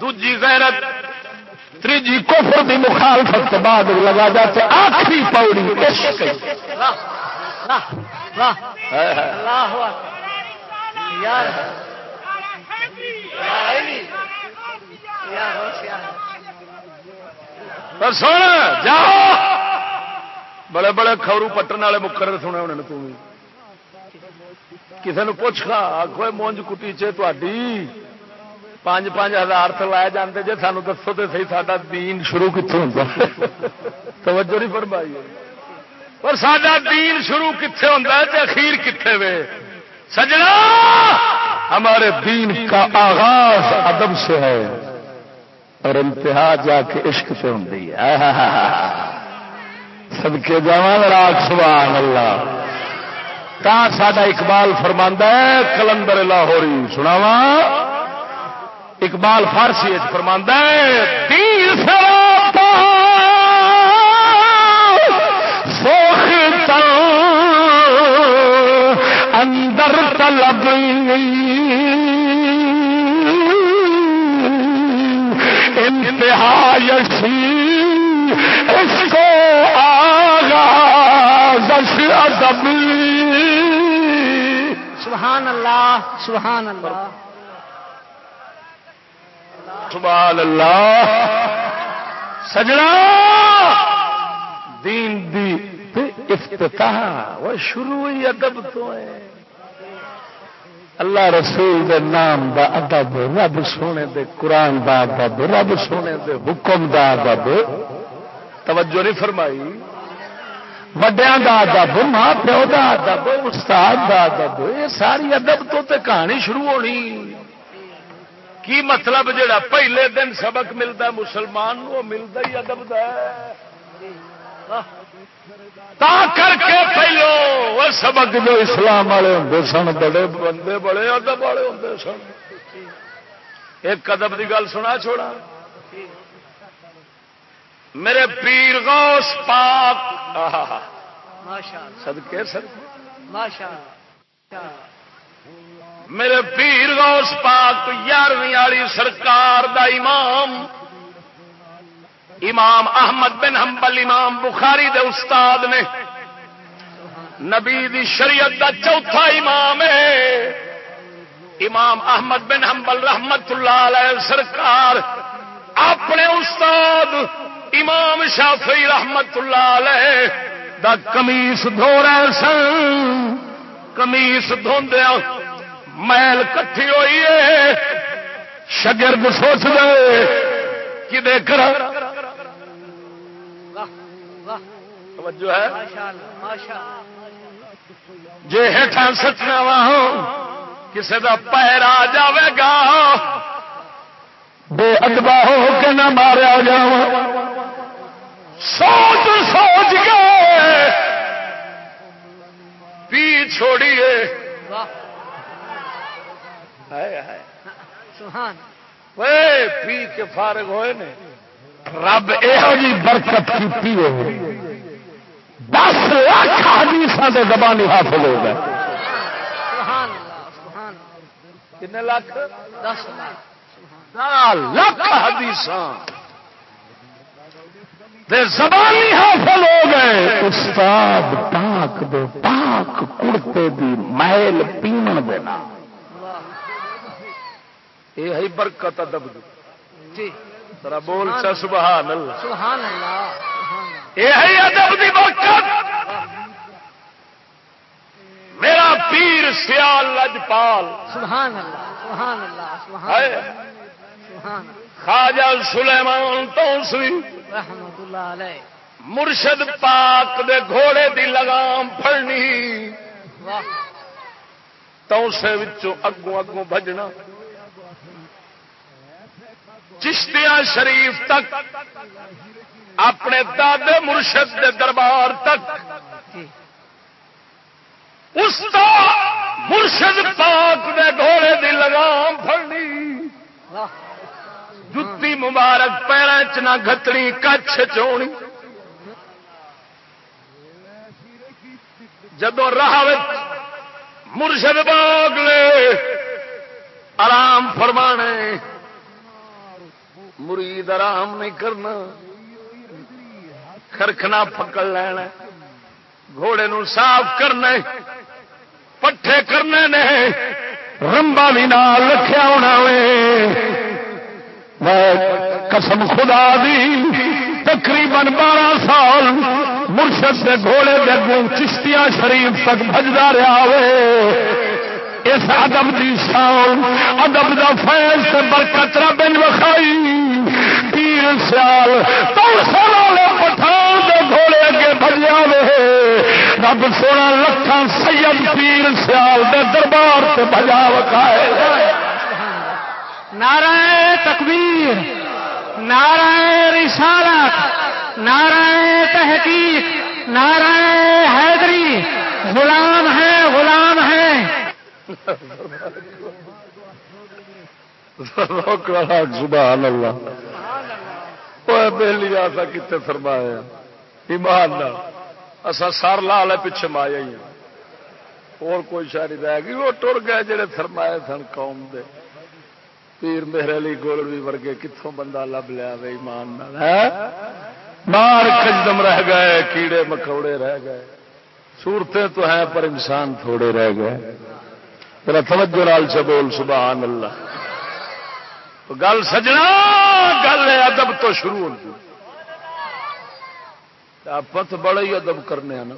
[SPEAKER 1] دوجی غیرت تیجی کفر دی مخالفت بعد لگا جاتے آخری پوڑی عشق یار سن جاؤ۔ بڑے بڑے خبرو پٹن والے مکر سنے ہونے تم کسی نے پوچھ کھا آخو، مونج کٹی چی پانچ پانچ ہزار تو لائے جاتے جی سانو دسو تو سی سا دین شروع کتوں ہوتا توجہ نہیں فرمائی پر سڈا دین شروع کتنے ہوتا ہے اخیر کتنے وے؟ سجنا! ہمارے دین کا آغاز ادب سے ہے اور انتہا جا کے عشق سے ہوں سب کے جوان راگ سبحان اللہ تا ساڈا اقبال فرماندہ ہے، کلندر لاہوری سناوا اقبال فارسی فرماندہ ہے تیر سوکھ اندر طلب۔ انتہا یشی اس کو آغاز ادب
[SPEAKER 3] سبحان اللہ سبحان اللہ۔
[SPEAKER 1] سبحان اللہ۔ سجنا دین دی افتتاح وہ شروع ہوئی ادب تو ہے۔ اللہ رسول دے نام دا ادب، رب سونے دے قرآن دا ادب، رب سونے دے حکم دا ادب۔ توجہ نہیں فرمائی۔ وڈیا دا ادب، ماں پیو دا ادب، استاد دا ادب، یہ ساری ادب تو تے کہانی شروع ہونی۔ کی مطلب جڑا پہلے دن سبق ملتا مسلمان وہ ملتا ہی ادب تا کر کے پہلو وہ سبق جو اسلام والے ہوں سن بڑے بندے بڑے ادب والے ہوں سن۔ ایک ادب کی گل سنا چھوڑا۔ میرے پیر غوث پاک۔ سدکے سد میرے پیر غوث پاک یارویں والی سرکار دا امام امام احمد بن حنبل، امام بخاری دے استاد نے۔ نبی دی شریعت دا چوتھا امام ہے۔ امام احمد بن حنبل رحمت اللہ علیہ سرکار۔ اپنے استاد امام شافی رحمت اللہ علیہ دا کمیس دھو رہے سن۔ کمیس دھوندیا میل کٹھی ہوئی ہے۔ شگرد سوچ دے کہ دیکھ توجہ ہے۔ جی ہٹا سچنا وا کسی کا پیر آ جائے گا۔ بے ادبا ہو کے نہ مارا جا سوچ سوچ کے۔ پی چھوڑیے۔ پی کے فارغ ہوئے نے. رب یہ جی برکت کی دس لاکھ حدیث کے زبانی حاصل ہو گئے۔ کن لاکھ؟ دس لاکھ حدیث زبانی حاصل ہو گئے۔ استاد پاک دے پاک کڑتے دی محل پیمن دینا یہ ہے برکت ادب جی۔ ذرا بول سا سبحان اللہ۔
[SPEAKER 3] سبحان اللہ۔
[SPEAKER 1] یہ ہے ادب دی برکت۔ میرا پیر سیال لجپال۔
[SPEAKER 3] سبحان اللہ سبحان اللہ سبحان
[SPEAKER 1] خواجہ سلیمان توسوی
[SPEAKER 3] رحمت اللہ علیہ۔
[SPEAKER 1] مرشد پاک دے گھوڑے دی لگام پھڑنی۔ توسے وچوں اگوں اگوں بجنا۔ چشتیاں شریف تک، اپنے دادے مرشد دے دربار تک۔ اس مرشد پاک دے گھوڑے دی لگام پھڑنی۔ جتی مبارک پیروں چ نہ گتنی کچھ چونی۔ جدو راہ مرشد باغ لے، آرام فرمانے۔ مرید آرام نہیں کرنا۔ خرکنا پکڑ لینا۔ گھوڑے نو صاف کرنا پٹھے کرنے نے رمبا بھی نال رکھا ہونا قسم خدا دی تقریباً بارہ سال مرشد کے گھوڑے کے اگوں چشتیاں شریف تک بجتا رہا ہوئے اس ادب کی شان، ادب کا فیض سے برکت رب وکھائی۔ پیر سیال والے پٹھان کے گھوڑے اگے بجیا وے رب سونا لکھان سید پیر سیال دے دربار سے بجا وکھائے۔
[SPEAKER 3] نعرہ تکبیر، نعرہ رسالت، نعرہ تحقیق، نعرہ حیدری۔ غلام ہے غلام ہے
[SPEAKER 1] سبحان اللہ. بہلی آسا کتنے فرمایا ایمان اصا سر لا لے پیچھے مایا ہی اور کوئی شاعری رہ گئی. وہ ٹر گئے جڑے فرمائے سن قوم دے. پیر میرے علی گولوی ورگے کتوں بندہ لب لیا ایمان مار کجدم رہ گئے، کیڑے مکوڑے رہ گئے. صورتیں تو ہیں پر انسان تھوڑے رہ گئے. میرا توجہ لال سے بول سبحان اللہ. گل سجنا، گل ہے ادب تو شروع ہوتی۔ آپ تو بڑا ہی ادب کرنے نا۔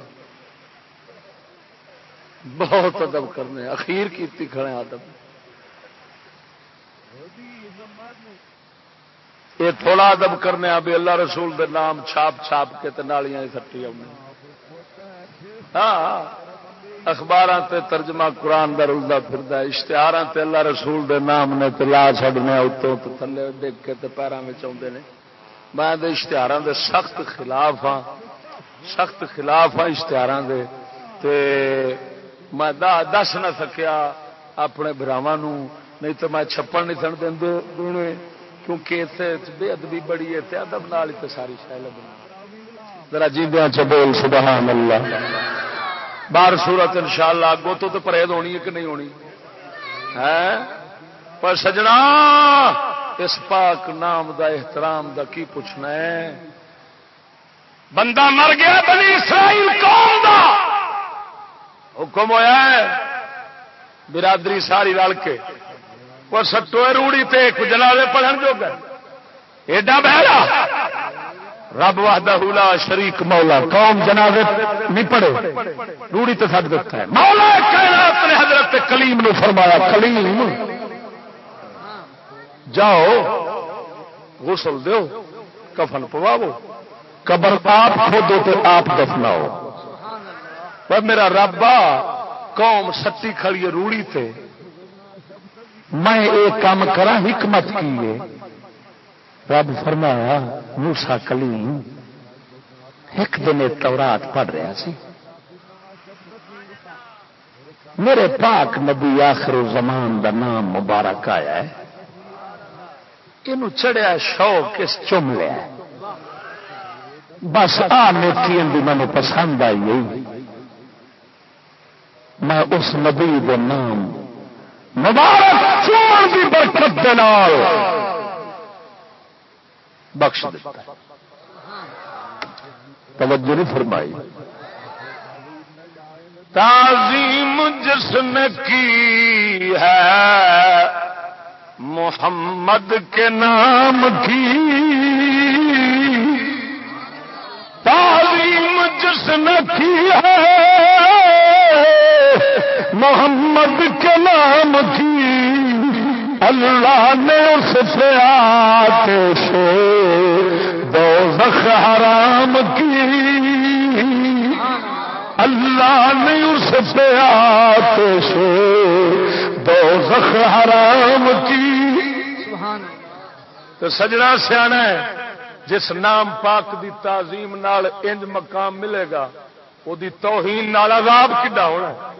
[SPEAKER 1] بہت ادب کرنے اخیر کی کھڑے ادب۔ یہ تھوڑا ادب کرنے بھی اللہ رسول دے نام چھاپ چھاپ کے نالیاں سٹی آ ہاں۔, ہاں۔ اخبار تے ترجمہ قرآن دا رلدا پھردا اشتہار تے اللہ رسول دے نام نے تے لا چھڈنے اتوں تے تھلے ڈگ کے تے پیراں وچ آوندے نے۔ میں دے اشتہاراں دے سخت خلاف ہاں سخت خلاف ہاں اشتہاراں دے۔ تے میں دس نہ سکیا اپنے براواں نہیں تو میں چھپن نہیں سن دیں دونے کیونکہ اتنے بے ادبی بڑی ہے ادب نال ہی ساری شہ لگنی ذرا جیندیاں چ بول، سبحان اللہ۔ بار صورت ان شاء اللہ اگوں تو تو پرہیز ہونی ہے کہ نہیں ہونی؟ ہے پر سجنا، اس پاک نام دا احترام دا کی پوچھنا ہے؟ بندہ مر گیا بنی اسرائیل، قوم دا! حکم ہوا ہے برادری ساری رل کے۔ وہ سٹو روڑی تے جنازے پڑھن جو گئے ایڈا بہرا! رب وحدہ لا شریک مولا، قوم جنازے نہیں پڑے روڑی تے سٹ دیتا ہے۔ مولا کائنات نے حضرت کلیم نے فرمایا، کلیم، جاؤ، غسل دیو، کفن پواو، قبر آپ کھودو تو آپ دفناؤ۔ پر میرا ربا، قوم سٹی کھڑی روڑی تے۔ میں ایک کام کرا حکمت کی رب فرمایا موسا کلیم، ایک دن تورات پڑھ رہا سی۔ میرے پاک نبی آخر زمان دا نام مبارک آیا ہے۔ یہ چڑھیا شوق اس چم لیا بس آ نیکی بھی مجھے پسند آئی میں اس نبی دے نام مبارک چون کی برکت دے نال بخش دیتا ہے۔ توجہ نہیں فرمائی۔ تعظیم جس نے کی ہے محمد کے نام کی۔ تعظیم جس نے کی ہے محمد کے نام کی۔ اللہ نے اس سے آتش دو زخ حرام کی۔ اللہ نے اس سے آتش دو زخ حرام کی۔ تو سجنا سیاح ہے، جس نام پاک دی تعظیم نال انج مقام ملے گا وہ توہین نال عذاب کڈا ہونا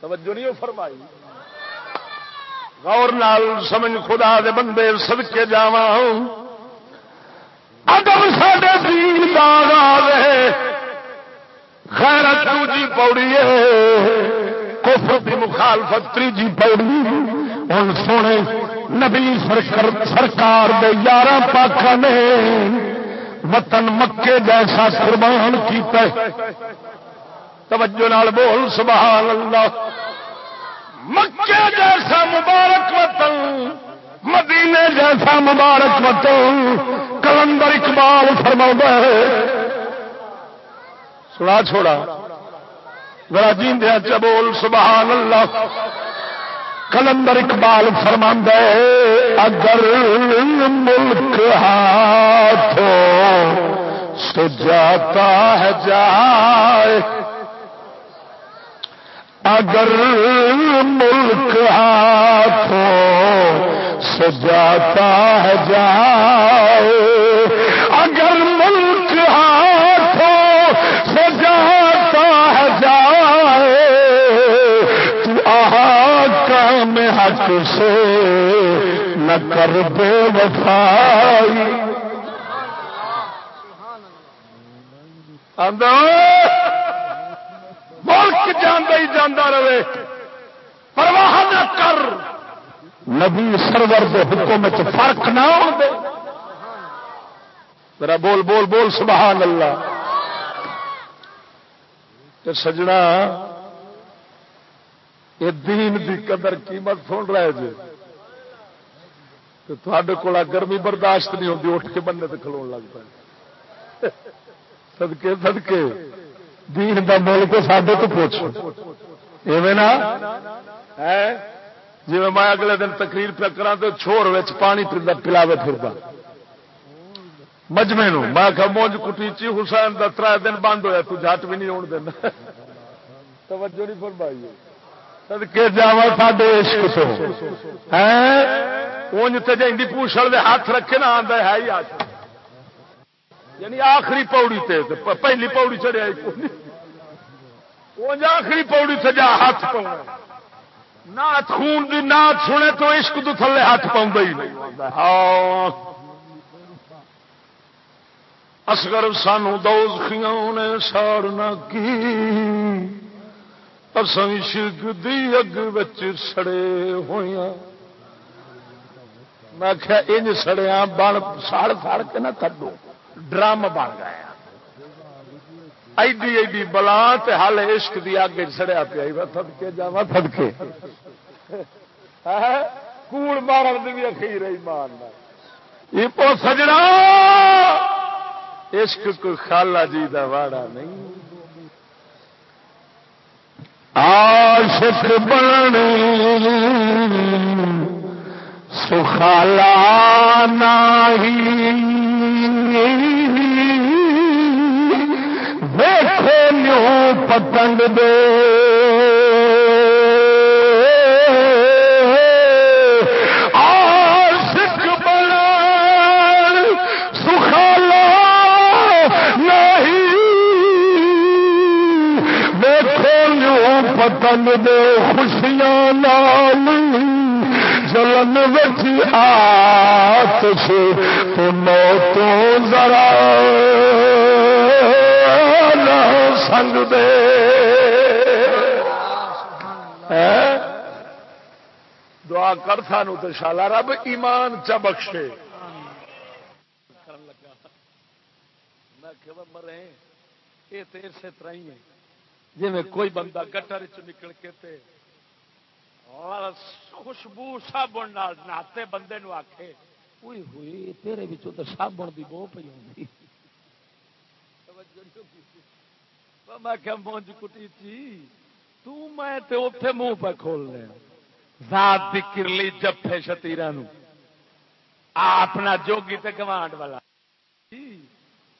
[SPEAKER 1] توجہ نہیں فرمائی۔ غور نال سمجھ خدا دے بندے سد کے جا ادب سڈے دین کا آغاز ہے۔ خیرت دوجی پوڑی ہے۔ کفر دی مخالفت تیجی پوڑی۔ ہوں سونے نبی سرکر سرکار دے یارہ پاک نے وطن مکے جیسا قربان کیتا ہے۔ توجہ نال بول، سبحان اللہ۔ مکے جیسا مبارک وطن، مدینے جیسا مبارک وطن، کلندر اقبال فرما ہے۔ سنا چھوڑا، ذرا جیندیا چبول سبحان اللہ کلندر اقبال فرما اگر ملک ہاتھوں سے جاتا ہے، جائے۔ اگر ملک ہاتھوں سے جاتا ہے جائے اگر ملک ہاتھوں سے جاتا ہے جائے تو آہا کام حق سے نہ کر بے وفائی۔ ملک جانا ہی جانا رہے۔ پرواہ نہ کر۔ نبی سرور کے حکم فرق نہ ہو دے۔ میرا بول بول بول، سبحان اللہ۔ تے سجنا، یہ دین دی قدر قیمت سن رہے جی۔ تھوڑے کو گرمی برداشت نہیں ہوتی اٹھ کے بننے تے کھلو لگ پائے سدکے سدکے دین دا مول کو سڈے تو پوچھ۔ ایویں نا؟ جی میں اگلے دن تقریر پہ کرا تو چھوڑ پانی پلاوے پھرتا مجمے نو۔ میں کہ مونج کٹیچی حسین دا تر دن بند ہویا تو جٹ بھی نہیں آن دینا۔ توجہ نہیں فرمائی۔ سدکے جاوا ساڈے عشق تو۔ ہیں اونج تے جیندی پوچھل دے ہاتھ رکھے نہ آندا ہے ہی آج یعنی آخری پوڑی تے پہلی پوڑی چڑھیا آخری پوڑی تے جا ہاتھ پاؤں۔ نات خون دی نات سنے تو عشق تو تھلے ہاتھ پاؤں ہی نہیں۔ ہاں۔ اصغر سانو دوزخیاں نے ساڑنا کی۔ اساں عشق دی اگ وچ سڑے ہویاں میں کیا انج سڑیا بن سڑ سڑ کے نہ کڈو۔ ڈرم بن گیا۔ ایڈی ایڈی بلا تے حال عشق دی اگ سڑیا پیا۔ تھدکے جاوا تھدکے۔ ہاں؟ کوڑ مارن دی بھی اخیر ایمان نال۔ یہ پو سجنا عشق کوئی خالہ جی دا واڑا نہیں۔ عاشق بن سخالا نہیں دیکھو نیو پتنگ دے۔ سخالا نہیں۔ پتنگ دے خوشیاں نال۔ جلن بچ آتش تو تو ذرا نہ سنگ دے ہیں؟ دعا کر سانو تو شالا رب ایمان چ بخشے۔ مرے یہ تو اسی طرح ہی ہے جی میں کوئی بندہ گٹر چ نکل کے خوشبو صابن نہاتے بندے نو آکھے۔ ہوئی ہوئی تیرے وچوں تے صابن دی بو پئی ہوندی۔ میں کیا مونج کٹی تھی۔ تو میں تے اوتھے منہ پہ کھولنے ذات دی کرلی جفے شتیرا نو۔ اپنا جوگی تے گوانڈ والا۔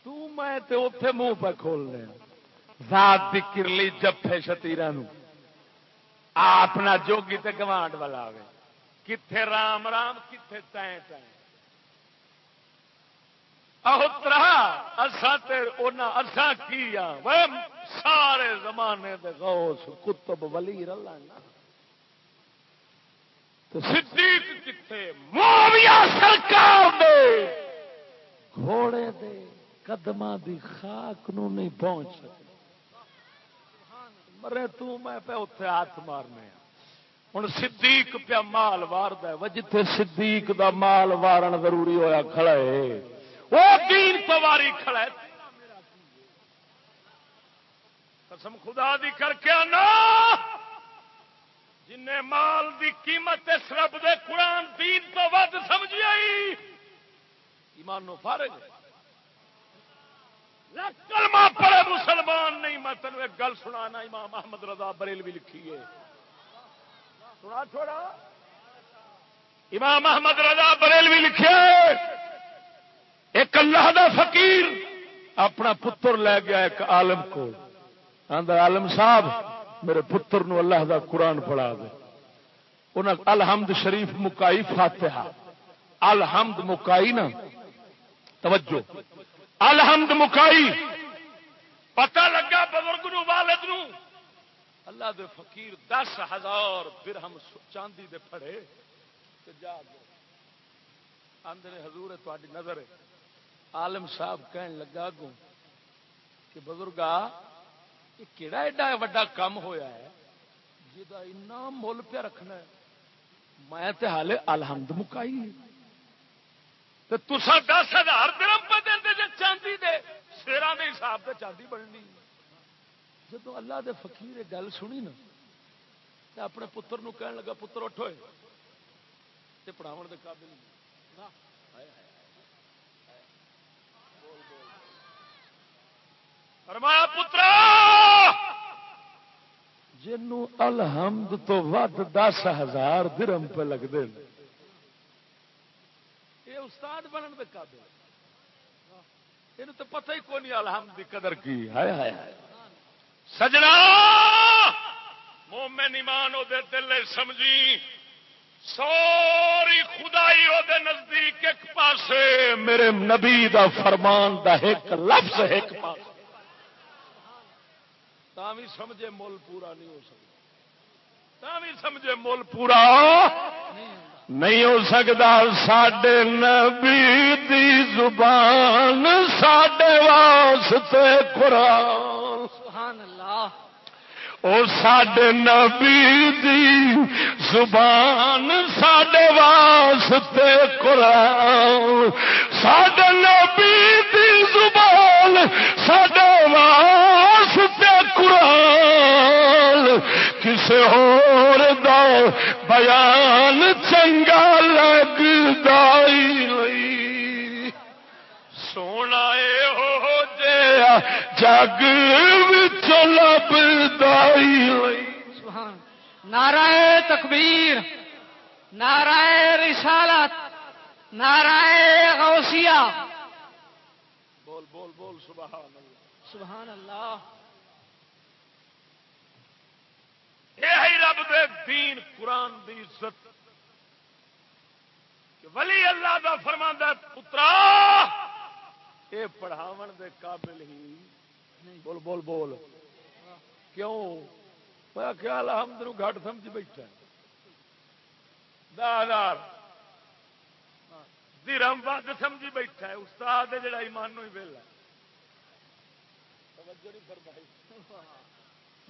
[SPEAKER 1] تو میں تے اوتھے منہ پہ کھولنے ذات دی کرلی جفے شتیرا نو۔ اپنا جوگی تے گوانڈ والا آوے کتھے رام رام، کتھے تائیں تائیں اہترا اساں تے اونا، اساں کیا وہ سارے زمانے دے غوث کتب ولی رلا نا تو صدیق کتھے، معاویہ سرکار دے۔ گھوڑے دے قدماں دی خاک نو نہیں پہنچ سکے مرے تو میں پہ اتنے ہاتھ مارنے ہوں صدیق پیا مال وارد ہے۔ جتھے صدیق دا مال وارن ضروری ہویا کھڑا ہے۔ وہ دین تو واری کھڑا ہے۔ قسم خدا دی کر کے آنا۔ جن مال دی قیمت اس رب دے قرآن دین تو ود سمجھ آئی۔ ایمان نو فارغ ہے۔ کلمہ پڑے مسلمان نہیں، میں تینوں ایک گل سنانا، امام محمد رضا بریل بھی لکھی ہے۔ سنا چھوڑا۔ امام محمد رضا بریل بھی لکھے ایک اللہ دا فقیر اپنا پتر لے گیا ایک عالم کو۔ آدھا عالم صاحب، میرے پتر نو اللہ دا قرآن پڑھا دے۔ انہیں الحمد شریف مکائی فاتحہ۔ الحمد مکائی نا، توجہ۔ الحمد مکائی۔ پتہ لگا بزرگ نو، والد نو۔ اللہ دے فقیر دس ہزار درہم چاندی دے پھڑے۔ تے جا آندے حضور تاری نظر ہے۔ عالم صاحب کہن لگا گو کہ بزرگا، یہ کہڑا ایڈا وڈا کام ہویا ہے؟ جہاں اینا مل پہ رکھنا ہے۔ میں تے حالے الحمد مکائی تو تسا دس ہزار درم پہ دے جے چاندی دے شیران دے حساب سے چاندی بننی۔ جب اللہ دے فقیر یہ گل سنی نا تو اپنے پتر نو کہن لگا، پتر اٹھو تے پڑھاون دے قابل نہیں۔ فرمایا، پترا! جنو الحمد تو ود دس ہزار درم پہ لگتے ہیں استاد بنن دے قابل۔ یہ تو پتہ ہی کون الحمد کی قدر کی۔ ہائے ہائے ہائے۔ سجنا! مومن ایمان وہ دل سمجھی۔ سوری خدائی وہ نزدیک ایک پاسے۔ میرے نبی دا فرمان دا ایک لفظ ایک پاس بھی سمجھے مل پورا نہیں ہو سکتا۔ بھی سمجھے مل پورا نہیں۔ ہو سکتا سڈے نبی دی زبان سڈے واسطے قرآن۔
[SPEAKER 3] سبحان اللہ۔
[SPEAKER 1] او سڈے نبی دی زبان سڈے واسطے قرآن۔ سڈے نبی دی زبان سڈے واسطے قرآن۔ کسی ہور دا بیان چنگا لگتا لئی۔ سونا ہو جیا جگ
[SPEAKER 3] سبحان۔ نعرہ تکبیر نعرہ رسالت نعرہ غوثیہ۔
[SPEAKER 1] بول بول بول سبحان اللہ۔
[SPEAKER 3] سبحان اللہ۔
[SPEAKER 1] یہ رب دے دین، قرآن دی عزت۔ کہ ولی اللہ دا فرماندا پترا، اے پڑھاون دے قابل ہی۔ بول بول بول۔ کیوں؟ میں کیا الحمد نو گھٹ سمجھ بیٹھا دادار درم ود سمجھی بیٹھا ہے۔ استاد جڑا ایمان ہی ویلا توجہ نہیں فرمائی۔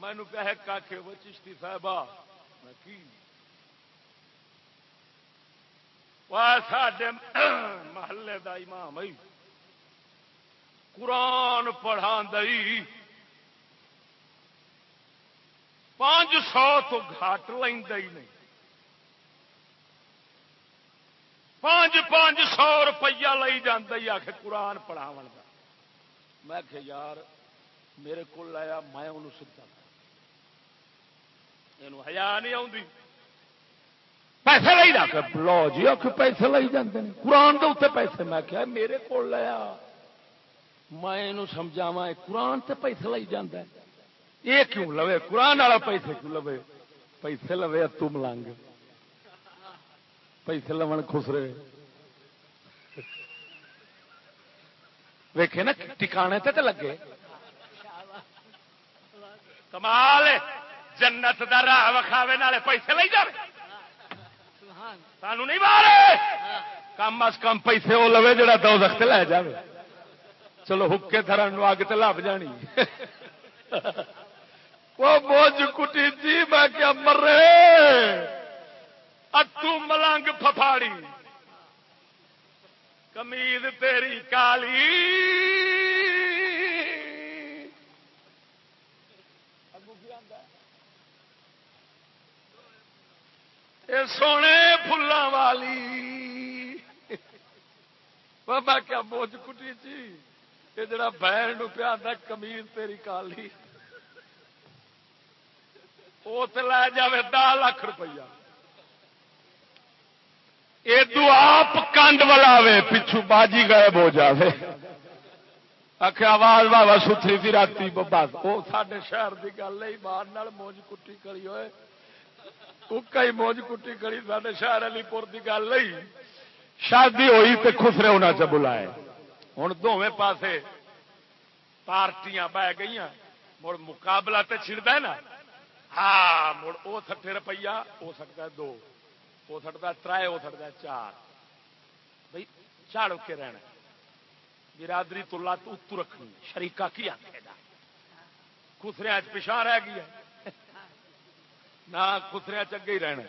[SPEAKER 1] مینو کہ کا کے وہ چشتی صاحبہ۔ میں کی؟ ساڈے محلے دا امام ہے قرآن پڑھا دئی۔ پانچ سو تو گھٹ لینا ہی نہیں۔ پانچ پانچ سو روپیہ لئی جانا ہی آخ قرآن پڑھاو کا میں کہ یار، میرے کو لایا میں انہوں سکتا یہ ہزار نہیں آتی پیسے لے جا لو جی آ پیسے لے جاتے ہیں قرآن کے اتنے پیسے۔ میں کیا میرے کو لیا میں سمجھاوا قرآن تے پیسے لے جانا یہ کیوں لو قرآن والا پیسے کیوں لو پیسے لو تو ملنگ پیسے لو خسرے ویکھے نا ٹکانے تے لگے۔ کمال جنت دا راہ وکھاوے نالے پیسے لے جاوے۔ سانو نہیں مارے۔ کم از کم پیسے وہ لوے جڑا دو دخت لے جاوے۔ چلو حکے تھر اگ تو لب جانی۔ وہ بوجھ کٹی جی میں کیا مرے۔ اتو ملنگ ففاڑی کمیز تیری کالی۔ اے سونے فلاں والی۔ بابا کیا بوجھ کٹی جی؟ یہ جڑا بہن نو پیا کمیز تیری کالی۔ وہ تو لے جائے دہ لاکھ روپیہ۔ ادو آپ کنڈ ولاوے، پچھو باجی غائب ہو جاوے۔ آخ آواز بابا ستری تھی رات وہ سارے شہر کی گل نہیں باہر موج کٹی کری ہوئے۔ کئی موج کٹی کری سارے شہر علی پور کی گل نہیں شادی ہوئی تو خسرے ہونا چ بلائے ہوں دونوں پاسے پارٹیاں بہ گئی مڑ مقابلہ تو چھڑتا ہے نا ہاں مڑ وہ سٹے روپیہ ہو سکتا ہے دو ہو سکتا ہے تر ہو سکتا ہے چار بھائی چاڑ کے رہنا برادری تو لات اتو رکھنی شریقہ کی آخے گا خسریا پچھا رہ گیا نہ خسریا چگے ہی رہنا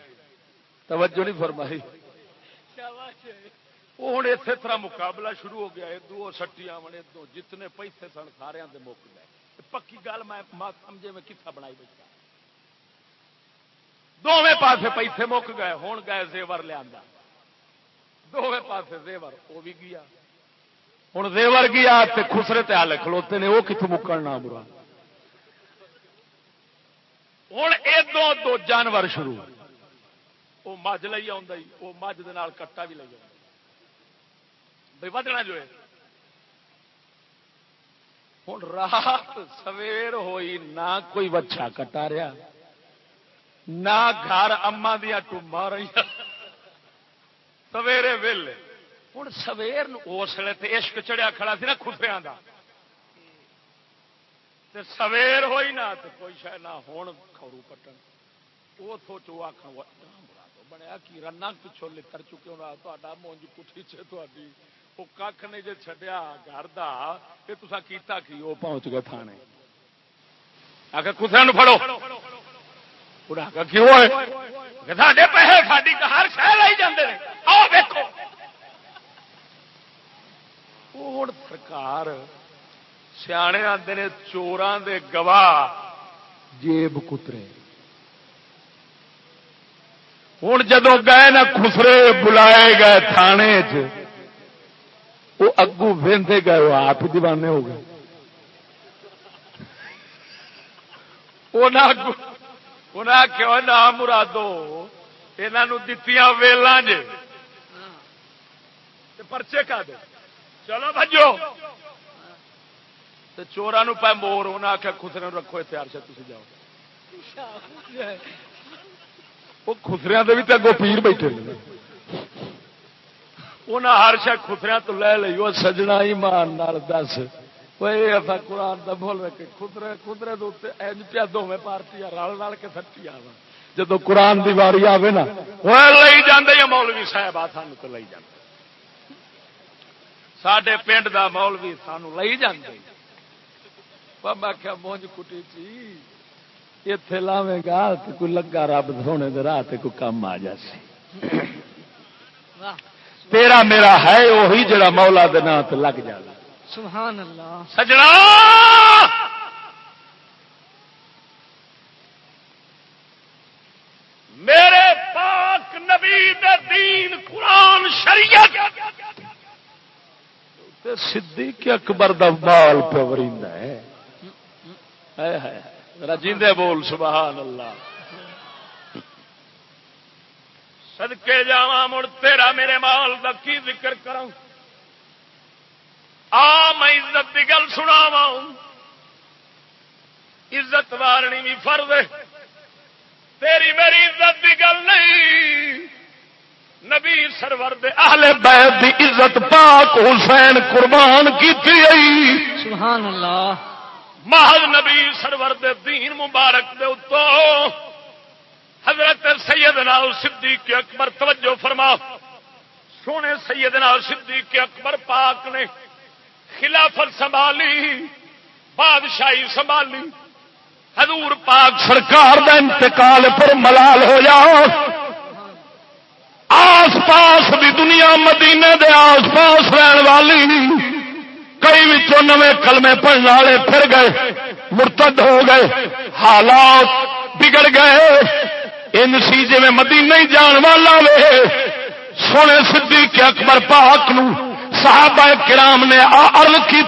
[SPEAKER 1] توجہ نہیں فرمائی۔ وہ ہوں اسی طرح مقابلہ شروع ہو گیا ادو سٹی آمنے ادو جتنے پیسے سن سارے مک گئے پکی گل میں سمجھے میں کتنا بنائی بیٹھا۔ دونوں پاسے پیسے مک گئے ہوں گئے زیور لیا دونوں پاسے زیور وہ بھی گیا۔ ہوں زیور گیا خسرے تے کھلوتے نے وہ کتوں مکنا برا ہوں ادو دو جانور شروع وہ مجھ لی آ وہ مجھ کٹا بھی لے آ بھائی ودنا جو ہے ہوں رات سویر ہوئی نہ کوئی بچا کٹا رہا نہ گھر اما دیا ٹوما رہی سویرے ویلے ہوں سویر اس ویلے عشق چڑیا کھڑا سی نا کا سویر ہوئی نہ کوئی شاید نہ ہوں کھڑو پٹن۔ وہ سوچو آخ بنیا کی؟ رنا پچھو لڑ چکے ہونا تا مونج کٹھی چی وہ کھ نے جی چڈیا گھر کا یہ تصا کیتا کی؟ وہ پہنچ گئے تھانے۔ آ کے فڑو کیوں ساڈے پیسے ساری ہر شہر لائی جاتے ہیں آؤ دیکھو ہوں سرکار سیانے آتے نے چوران دے گواہ جیب کترے۔ ہوں جدو گئے نا خسرے بلائے گئے تھانے چ وہ اگو وہدے گئے وہ آپ ہی دیوانے ہو گئے۔ انہیں آخیا نہ مرادو یہاں دتیاں ویلوں جے پرچے کا دے چلو بجو چوران پہ مور انہیں آخیا خسرے رکھو اتحار سے تھی جاؤ۔ وہ خسریا بھی تو اگو پیر بیٹھے انہیں ہر شا خسریا تو لے لی وہ سجنا ہی مان دس۔ ایسا قرآن کا بول رکھے خدرے خدرے اج پیا دونوں پارٹیاں رل رل کے سٹی آ جب قرآن کی واری آئے نا وہ لے جانے مولوی صاحب؟ آ سان تو لے جانے سڈے پنڈ کا مولوی سانو لے جانے میں کیا مونج کٹی چی اتے لاوے گا تو کوئی لگا رب سونے دے راہ کوئی کم آ جاسی تیرا میرا ہے وہی جڑا مولا دے نا تو لگ جائے
[SPEAKER 3] سبحان اللہ
[SPEAKER 1] سجنا میرے پاک نبی دے دین قرآن شریعت صدیق اکبر دا بال پوریندا ہے رجیندے بول، سبحان اللہ۔ سدکے جا مڑ تیرا میرے مال کا کی ذکر کروں آ، میں عزت کی گل سنا عزت وارنی بھی فرد تیری میری عزت کی گل نہیں۔ نبی سرور دے اہل بیت دی عزت پاک حسین قربان کی
[SPEAKER 3] سبحان اللہ۔
[SPEAKER 1] محض نبی سرور دے دین مبارک دے اتو حضرت سیدنا صدیق اکبر توجہ فرما۔ سونے سیدنا صدیق اکبر پاک نے خلافت سنبھالی، بادشاہی سنبھالی۔ حضور پاک سرکار دا انتقال پر ملال ہو جاؤ آس پاس دی دنیا مدینے دے آس پاس رہن والی۔ کئی نوے کلمے پڑھنے والے پھر گئے مرتد ہو گئے حالات بگڑ گئے ان سی جی متی نہیں جان والا وے سونے صدیق اکبر پاک نو صحابہ کرام نے عرض کی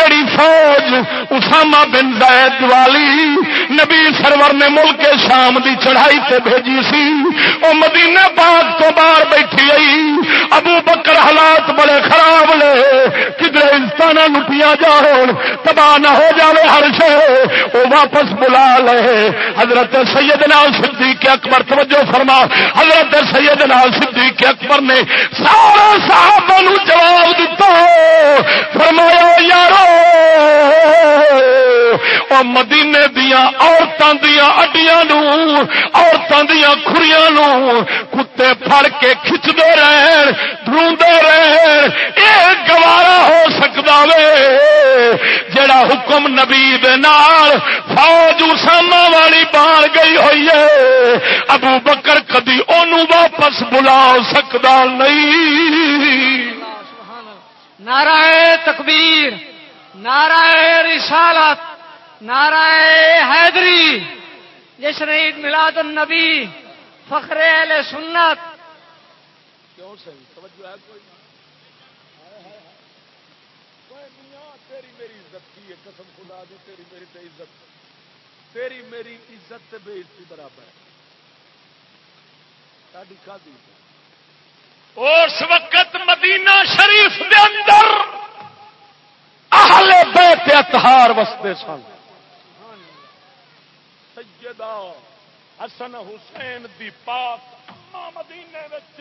[SPEAKER 1] جیڑی فوج اسامہ بن زید والی نبی سرور نے ملک شام دی چڑھائی تے بھیجی سی، او مدینہ پاک تو باہر بیٹھی آئی۔ ابو بکر حالات بڑے خراب لے کدھر انسان لٹیا جان تباہ نہ ہو جاوے ہر شے۔ او واپس بلا لے۔ حضرت سیدنا صدیق اکبر، توجہ فرما۔ حضرت سیدنا صدیق اکبر نے سارا صحابہ نو جواب دیتا فرمایا، یارو مدینے دیا عورتوں دیا اڈیاں عورتوں دیا خریاں کتے پھڑ کے کھچتے رہن ڈھونڈے رہن یہ گوارا ہو سکتا وے۔ جڑا حکم نبی نال فوج اسامہ والی بار گئی ہوئی ہے، ابو بکر کدی ان واپس بلا سکتا نہیں۔
[SPEAKER 3] نعرہ تکبیر۔ نعرہ رسالت نعرہ حیدری جشن عید میلاد النبی فخر اہل سنت۔
[SPEAKER 1] کیوں صحیح توجہ ہے کوئی تیری میری عزت کی ہے قسم خدا دی تیری میری تے عزت تیری میری عزت بے عزتی برابر ہے۔ ساڈی کا دی اس وقت مدینہ شریف دے اندر اہل بیت اتہار وستے سن۔ سیدہ حسن حسین دی پاک مدینے وچ۔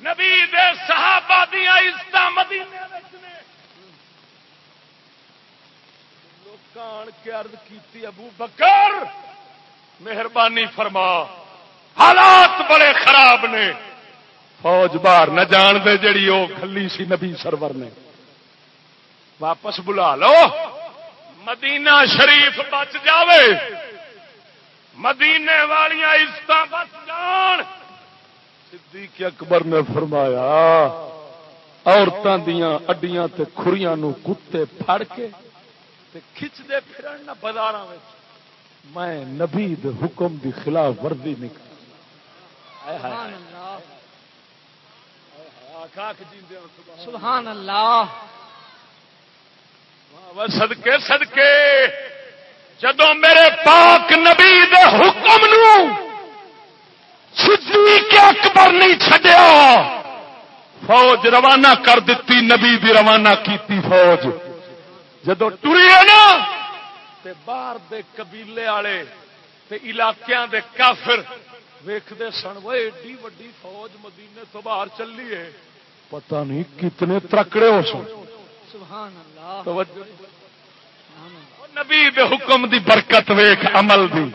[SPEAKER 1] نبی دے صحابہ دیا عزت مدینے وچ نے۔ لوکان کے عرض کیتی، ابو بکر، مہربانی فرما۔ حالات بڑے خراب نے۔ فوج باہر نہ جان دے جڑی وہ کھلی سی نبی سرور نے۔ واپس بلا لو۔ مدینہ شریف بچ جاوے۔ مدینے والیاں عزت بچ جان۔ صدیق اکبر نے فرمایا عورتوں دیا اڈیاں تے کھریاں نو کتے پھڑ کے تے کھچ دے پھرن نہ بازاراں وچ۔ میں نبی دے حکم دی خلاف ورزی نہیں کر
[SPEAKER 3] سبحان اللہ۔
[SPEAKER 1] سبحان
[SPEAKER 3] سبحان اللہ۔
[SPEAKER 1] صدقے صدقے। جدو میرے پاک نبی دے حکم نو صدیق اکبر نہیں چھڈیا، فوج روانہ کر دیتی، نبی دی روانہ کیتی فوج۔ جدو ٹری ہے نا، تے باہر دے قبیلے والے تے علاقیاں دے کافر ویکھدے سن وہ ایڈی وڈی فوج مدینے تو باہر چلی ہے۔ پتہ نہیں کتنے ترکڑے ہو سن۔ نبی دے حکم دی برکت ویخ عمل دی.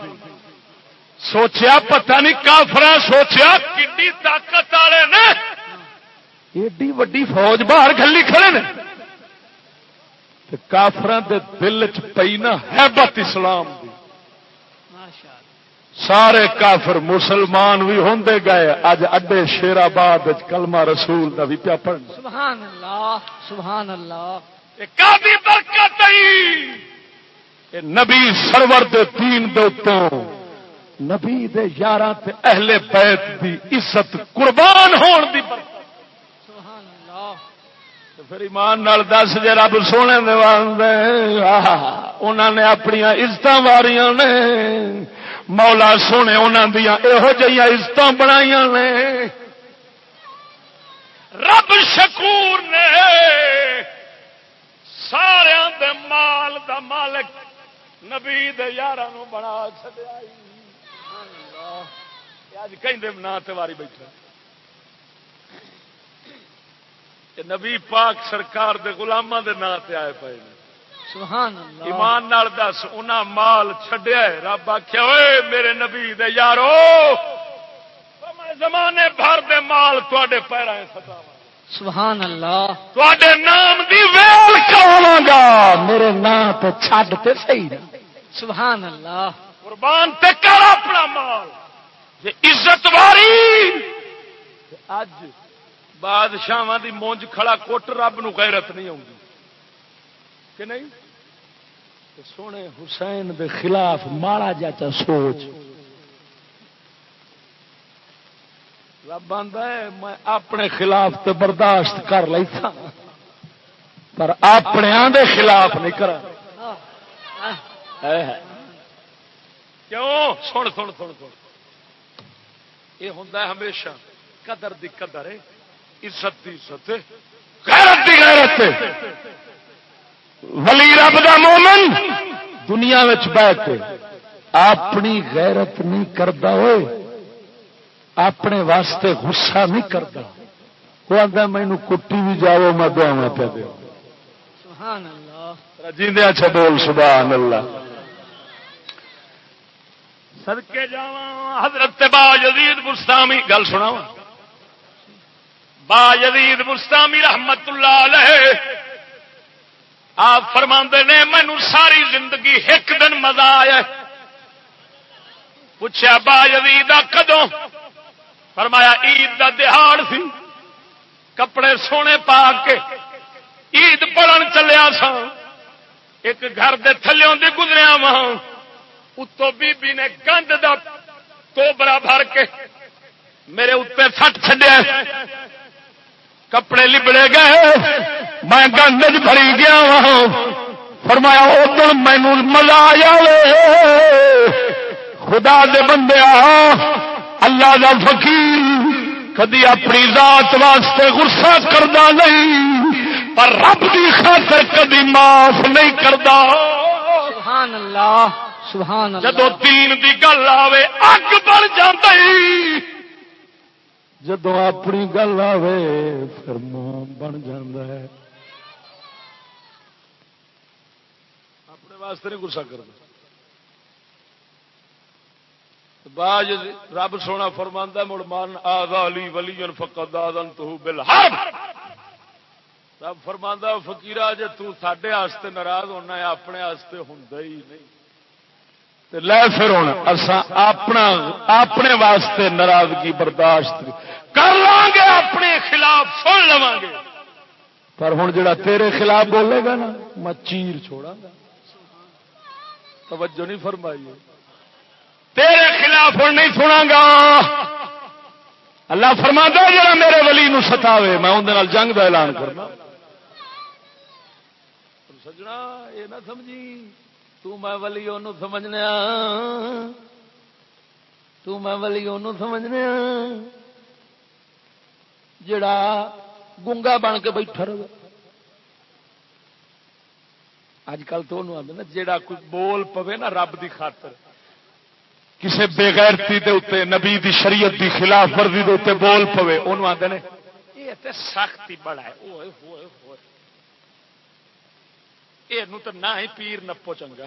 [SPEAKER 1] سوچیا پتہ نہیں کافر سوچیا کڈی طاقت والے نے. ایڈی وڈی فوج باہر گلی کھڑے نے. دے دل چ پئی نا ہیبت اسلام دی. سارے کافر مسلمان بھی ہوندے گئے۔ اج اڈے شیر آباد کلمہ رسول دا بھی پیا پڑھنا۔
[SPEAKER 3] سبحان اللہ سبحان اللہ۔
[SPEAKER 1] کافی برکت نبی سرور دے دین دے نبی دے یاراں تے اہل بیت دی عزت قربان ہون دی برکت۔
[SPEAKER 3] سبحان اللہ۔
[SPEAKER 1] پھر ایمان نال دس جے رب سونے دے انہاں نے اپنی عزت واریاں نے مولا سونے انہاں دیاں یہو عزت بنائیاں نے۔ رب شکور نے۔ سارے دے مال دا مالک نبی دے یاراں نو بنا چھڈیا اج نا بیٹھا نبی پاک سرکار دے غلاماں دے نا تے آئے پے ایمان نال دس انہاں مال چھڈیا ہے۔ رب آخیا اوے میرے نبی دے یارو میں زمانے بھر دے مال پیراں سٹاواں۔
[SPEAKER 3] سبحان اللہ۔
[SPEAKER 1] تواڈے نام دی ویل کراواں گا۔ میرے نام تے چھڈ تے صحیح
[SPEAKER 3] سبحان اللہ۔
[SPEAKER 1] قربان تے کر اپنا مال۔ جے عزت واری۔ تے اج بادشاہ دی مونج کھڑا کوٹ رب نو غیرت نہیں آؤں کہ نہیں؟ تے سونے حسین دے خلاف ماڑا جاتا سوچ۔ رب آندا ہے، میں اپنے خلاف تے برداشت کر لیتا۔ پر اپنے دے خلاف نہیں کرا کیوں؟ سن سن سن سن۔ یہ ہوں ہمیشہ۔ قدر دی قدر ہے، عزت دی عزت غیرت دی غیرت ولی رب دا مومن دنیا بہ کے اپنی غیرت نہیں کرتا ہوئے اپنے واسطے غصہ نہیں کرتا وہ آتا مینو کٹی بھی جاؤ میں دعوا پہ دیا
[SPEAKER 3] سبحان اللہ
[SPEAKER 1] جیندے اچھا بول سبحان اللہ سدکے جا حضرت با یزید مستامی گل سنا با یزید مستامی رحمت اللہ علیہ آپ فرما نے، مینو ساری زندگی ایک دن مزہ آیا پوچھا با یزید کدوں? فرمایا، عید دا دہاڑ سی، کپڑے سونے پا کے عید پڑھن چلیا سا ایک گھر دے تھلوں دی گزریا وہاں اتو بی بی نے گند دا توبرا بھر کے میرے اتنے سٹ چڈیا کپڑے لبڑے گئے میں گند بھری گیا فرمایا ادھر مینو مزہ آیا خدا دے بندے اللہ دا فقیر کدی اپنی ذات واسطے غصہ کردا نہیں پر رب دی خاطر کدی معاف نہیں کردا۔
[SPEAKER 3] سبحان اللہ سبحان اللہ۔
[SPEAKER 1] جدو دین دی گل آوے اگ بڑھ جاندی۔
[SPEAKER 4] جدو اپنی گل آوے پھر ماں بن جاندہ ہے
[SPEAKER 1] اپنے واسطے نہیں گسا کرتا باج رب سونا فرماندہ مڑ مان آدھا علی ولی فقد آدن بالحرب رب فرماندہ فقیرہ جے تو ساڈے واسطے ناراض ہونا ہے اپنے واسطے ہوندا ہی نہیں
[SPEAKER 4] لے پھر ہوں اساں اپنا، اپنے واسطے ناراضگی برداشت
[SPEAKER 1] کر لیں گے اپنے خلاف سن لواں گے
[SPEAKER 4] پر ہوں جڑا تیرے خلاف بولے گا نا، میں چیر چھوڑا گا۔
[SPEAKER 1] توجہ نہیں فرمائی۔ تیرے خلاف ہوں نہیں سنا گا۔
[SPEAKER 4] اللہ فرما دے جا میرے ولی نو ستاوے، میں اندر جنگ کا اعلان کرنا۔
[SPEAKER 1] سجنا، یہ نہ سمجھی۔ تو میں ولی انہوں سمجھنے تو میں ولی انہوں سمجھنے
[SPEAKER 4] جڑا گنگا بن کے بیٹھا رہے
[SPEAKER 1] اج کل تو آدھے نا جڑا کوئی بول پوے نا رب دی خاطر
[SPEAKER 4] کسی بےغیرتی دے اتنے نبی دی شریعت دی خلاف ورزی دے اتنے بول پوے انہوں آدھے نے
[SPEAKER 1] یہ تے سخت ہی بڑا ہے اوئے ہوئے ہوئے یہ تو نہ ہی پیر نپو چنگا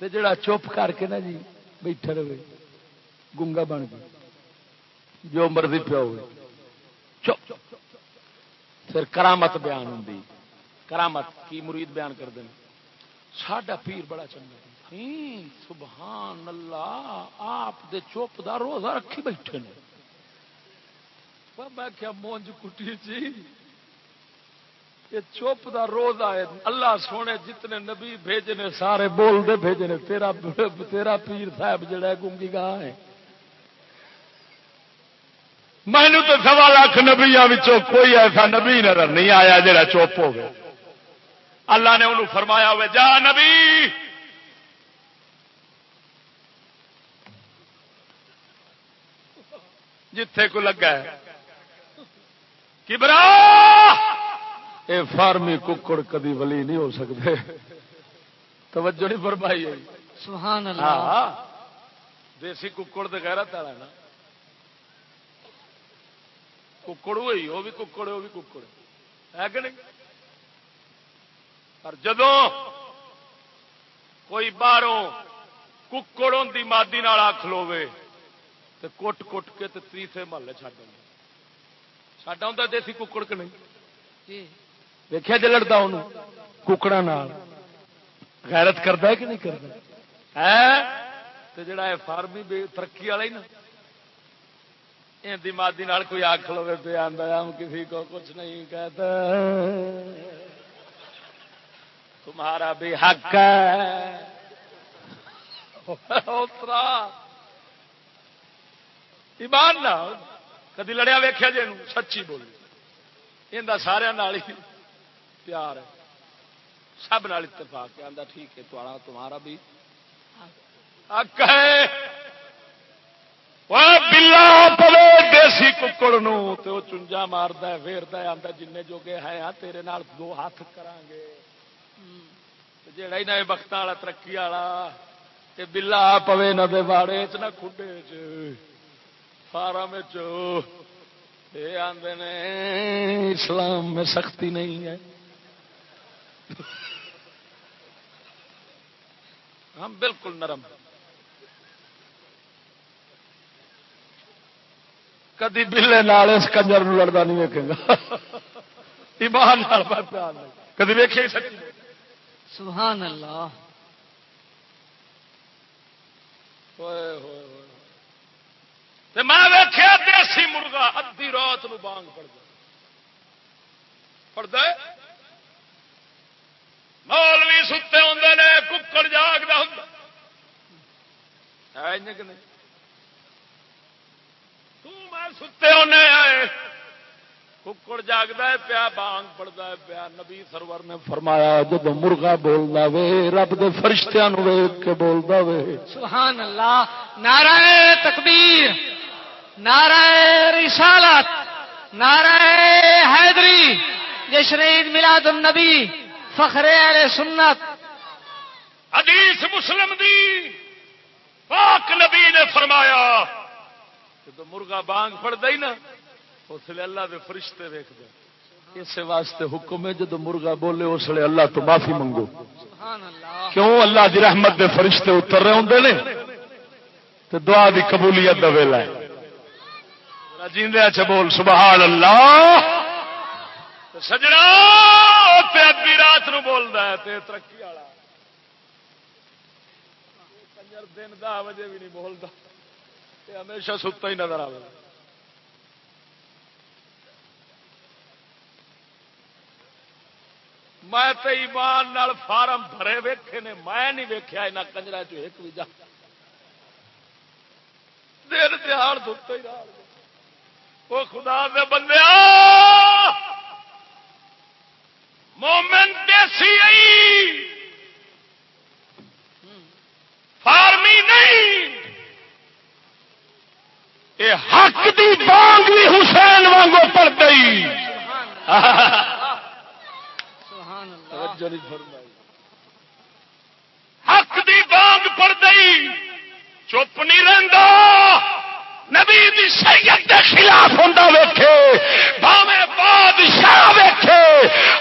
[SPEAKER 4] تے جڑا چپ کر کے نا جی بیٹھا رہے گنگا بن گیا جو مرضی پیا ہوئے چپ پھر کرامت بیان ہوں کرامت کی مرید بیان کر دیں ساڈا پیر بڑا چنگا سبحان اللہ آپ دے چوپ دا روزہ رکھی بیٹھے نے میں کیا مونج کٹی جی یہ چوپ دا روزہ ہے۔ اللہ سونے جتنے نبی بھیجے نے، سارے بول دے بھیجے نے۔ تیرا تیرا پیر صاحب جڑا ہے، گنگی گاہ ہے۔
[SPEAKER 1] مینو تو سوا لاکھ نبیا کوئی ایسا نبی نظر نہیں آیا جڑا چپ ہو گیا اللہ نے انہوں فرمایا ہوئے، جا نبی۔ جتھے کو لگا ہے۔ کبرا!
[SPEAKER 4] اے فارمی ککڑ کدی ولی نہیں ہو سکتے۔ توجہ نہیں فرمائی
[SPEAKER 3] سبحان اللہ۔
[SPEAKER 1] ہاں دیسی ککڑ تو گہرا تالا نا۔ ککڑ ہوئی وہ بھی ککڑ وہ بھی ککڑ ہے۔ کہ نہیں؟ پر جدو کوئی باہروں ککڑ ہوتی مادی آ کھلوے تو کٹ کٹ کے تیسرے محلے چڈ آتا دیسی ککڑ کہ نہیں؟
[SPEAKER 4] دیکھا جی لڑتا ان ککڑا غیرت کرتا ہے کہ نہیں کرتا
[SPEAKER 1] ہے؟ جڑا ہے فارمی ترقی والا ہی نا۔ دمادی کوئی آخ لو پہ آدھا ہم کسی کو کچھ نہیں کہتا۔ تمہارا بھی حق ہے۔ ایمان نہ کدی لڑیا ویخیا جی سچی بولی۔ یہ سارا پیار ہے۔ سب نال اتفاق آتا ٹھیک ہے تمہارا بھی۔ حق ہے بلا پوے دیسی ککڑ تو چنجا مارد فیرد آتا جن جوگے ہے تیرے نال دو ہاتھ کران گے۔ جڑا ہی نہ بخت والا، ترقی والا بلا پوے نہ دے واڑے چ نہ کھڈے چ فارم آدھے اسلام میں سختی نہیں ہے۔ ہم بالکل نرم
[SPEAKER 4] کدی بلے نال اس کنجر لڑتا نہیں ویکے گا۔
[SPEAKER 1] ایمان کدی ویکے
[SPEAKER 3] سبحان اللہ۔
[SPEAKER 1] میں ویخیا دیسی مرغا ادی رات نو بانگ پڑتا پڑتا مولوی ستے ہوں نے ککڑ جاگتا ہوں ستے ہونے آئے ککڑ جاگتا ہے پیا بانگ پڑتا ہے پیا نبی سرور نے فرمایا جب مرغا بولتا وے رب دے فرشتیاں ویگ کے بولتا وے
[SPEAKER 3] سبحان اللہ نعرہ تکبیر نعرہ رسالت نعرہ حیدری جشن عید میلاد النبی فخر اہل سنت۔
[SPEAKER 1] حدیث مسلم دی۔ پاک نبی نے فرمایا جب مرغا بانگ پڑتا ہی نا اس لیے اللہ دے فرشتے ویک دے۔ اس واسطے حکم ہے جب مرغا بولے اس لیے اللہ تو معافی منگو۔ کیوں؟ اللہ دی رحمت دے فرشتے اتر رہے ہوں نے۔ تو دعا دی قبولیت دا ویلا ہے۔ جیندے اچھا بول سبحان اللہ۔ تو سجنا ادی رات نو بولدا ہے، تے ترقی والا۔ کنجر دن دہ بجے بھی نہیں بولدا۔ تے ہمیشہ ستا ہی نظر آئے میں تے ایمان نال فارم بھرے ویکھے نے، میں نہیں ویکھیا انہاں کنجرا چ ایک بھی جا۔ دن تہاڑ دتا ہی وہ خدا دے بندے مومن دیسی آئی۔ فارمی نہیں۔ اے حق دی بانگ بھی حسین وانگو پڑ گئی۔ حق دی بانگ پڑ گئی۔ چپ نہیں رہندا۔ نبی دی شریعت دے خلاف ہوندا ویکھے بھاویں بادشاہ ویکھے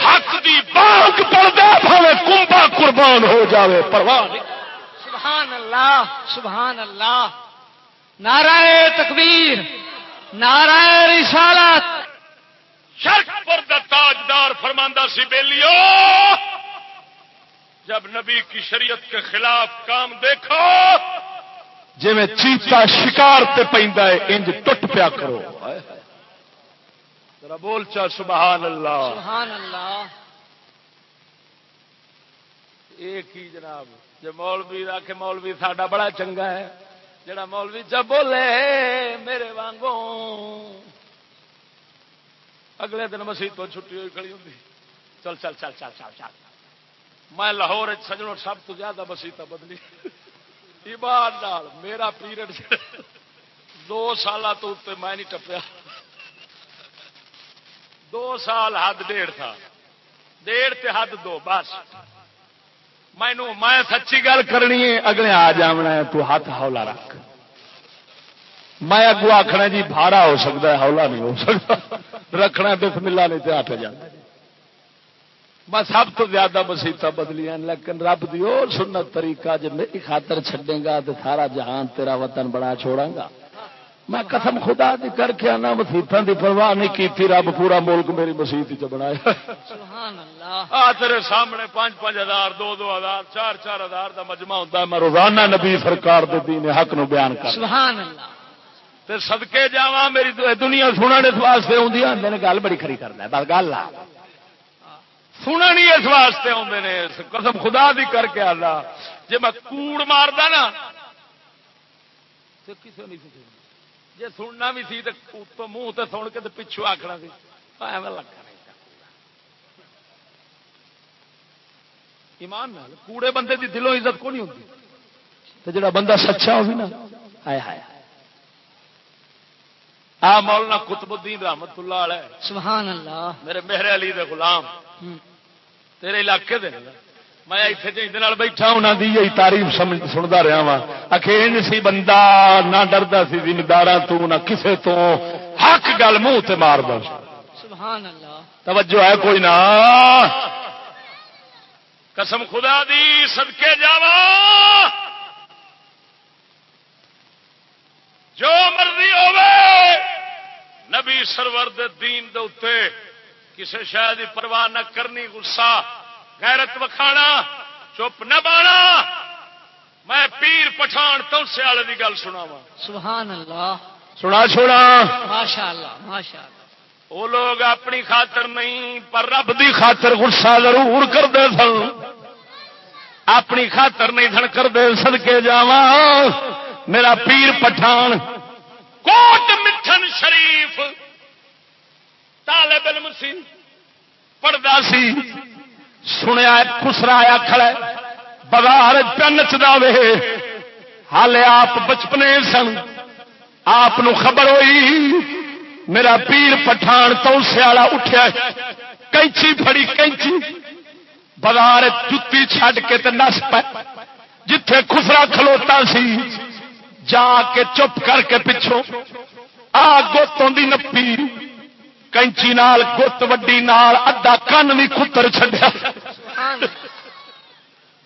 [SPEAKER 1] حق دی بانگ پڑدا بھاویں کنبا قربان ہو جاوے پرواہ نہیں۔
[SPEAKER 3] سبحان اللہ سبحان اللہ۔ نعرہ تکبیر نعرہ رسالت۔
[SPEAKER 1] شرک پر دا تاجدار فرماندہ سی بیلیو جب نبی کی شریعت کے خلاف کام دیکھو جی میں چیتا شکار تے پیندا ہے انج ٹٹ پیا کرو۔ ذرا بول چا سبحان اللہ۔
[SPEAKER 3] سبحان اللہ۔
[SPEAKER 1] ایک ہی جناب جو مولوی رکھے مولوی ساڈا بڑا چنگا ہے جڑا مولوی جب بولے میرے وانگوں۔ اگلے دن مسیح تو چھٹی ہوئی کھڑی ہوں چل چل چل چل چل چل۔ میں لاہور سجنوں سب تو زیادہ مسیح بدلی۔ ایمان نال، میرا پیریڈ دو سال تو اتنے میں نہیں ٹپیا۔ دو سال حد ڈیڑھ تھا۔ ڈیڑھ تے حد دو، بس۔ مینو میں سچی گل کرنی ہے، اگلے آ جانا ہے، تو ہاتھ ہولا رکھ۔ میں اگو آخنا جی بھارا ہو سکتا ہے ہولا نہیں ہو سکتا۔ رکھنا بس ملا نہیں تو ہاتھ جانا۔ میں سب تو زیادہ مسیحت بدلیاں لیکن رب دی اور سنت طریقہ جب میری خاطر چھڈے گا تو سارا جہان تیرا وطن بڑا چھوڑا گا۔ میں قسم خدا دی کر کے آنا مسیحتوں دی پرواہ نہیں کی رب پورا ملک میری مسیحت بنایا۔ آ تیرے سامنے پانچ پانچ ہزار دو دو ہزار چار چار ہزار کا مجمع ہوتا ہے میں روزانہ نبی سرکار دے دین حق نو بیان کر
[SPEAKER 3] سبحان اللہ
[SPEAKER 1] تے صدقے جاوا میری دنیا سننے اس واسطے آدھے گل بڑی کھری کرنا بس گل آ۔ سننی اس واسطے آدھے نے۔ قسم خدا دی کر کے آلہ۔ جی میں کوڑ ماردا نا تو کسی نہیں جی سننا بھی سی تو منہ تے سن کے پچھو آخنا سی۔ ایویں لگا ایمان نال کوڑے بندے دی دلوں عزت کو نہیں ہوتی تو جڑا بندہ سچا ہو بھی نا۔ آیا ہایا آ مولانا قطب الدین رحمت اللہ علیہ۔
[SPEAKER 3] سبحان اللہ۔
[SPEAKER 1] میرے مہر علی دے غلام۔ تیرے علاقے دے میں اتنے بیٹھا انہوں کی یہی تعریف سنتا رہا وا اکیل سی بندہ نہ ڈردا سی زمیندار تو نہ کسے تو حق گل منہ تے مار
[SPEAKER 3] اللہ
[SPEAKER 1] توجہ ہے کوئی نہ۔ قسم خدا دی صدقے جاوا جو مرضی ہوے نبی سرور دین دے کسی شاید کی پرواہ نہ کرنی گسا غیرت وکھانا چپ نہ بانا۔ میں پیر پٹھان تو سیال کی گل سنا وا
[SPEAKER 3] سبحان اللہ۔
[SPEAKER 1] سنا چھوڑا
[SPEAKER 3] ماشاء اللہ ماشاء اللہ
[SPEAKER 1] وہ لوگ اپنی خاطر نہیں پر رب دی خاطر غصہ ضرور کرتے سن۔ اپنی خاطر نہیں سن کرتے سدکے جاوا میرا پیر پٹھان کوٹ مٹھن شریف طالب علم سی پڑھتا سی، سنیا خسرا آیا کھڑا بازار پہ نچتا وے ہالے آپ بچپنے سن، آپ خبر ہوئی، میرا پیر پٹھان تو سیالا اٹھیا کینچی فڑی کینچی۔ بازار جتی چھڈ کے تے نس پہ جتھے خسرا کھلوتا سی، جا کے چپ کر کے پچھوں، آ گوتوں دی نپی۔ کینچی نال گت وڈی نال ادا کن بھی کتر چڈیا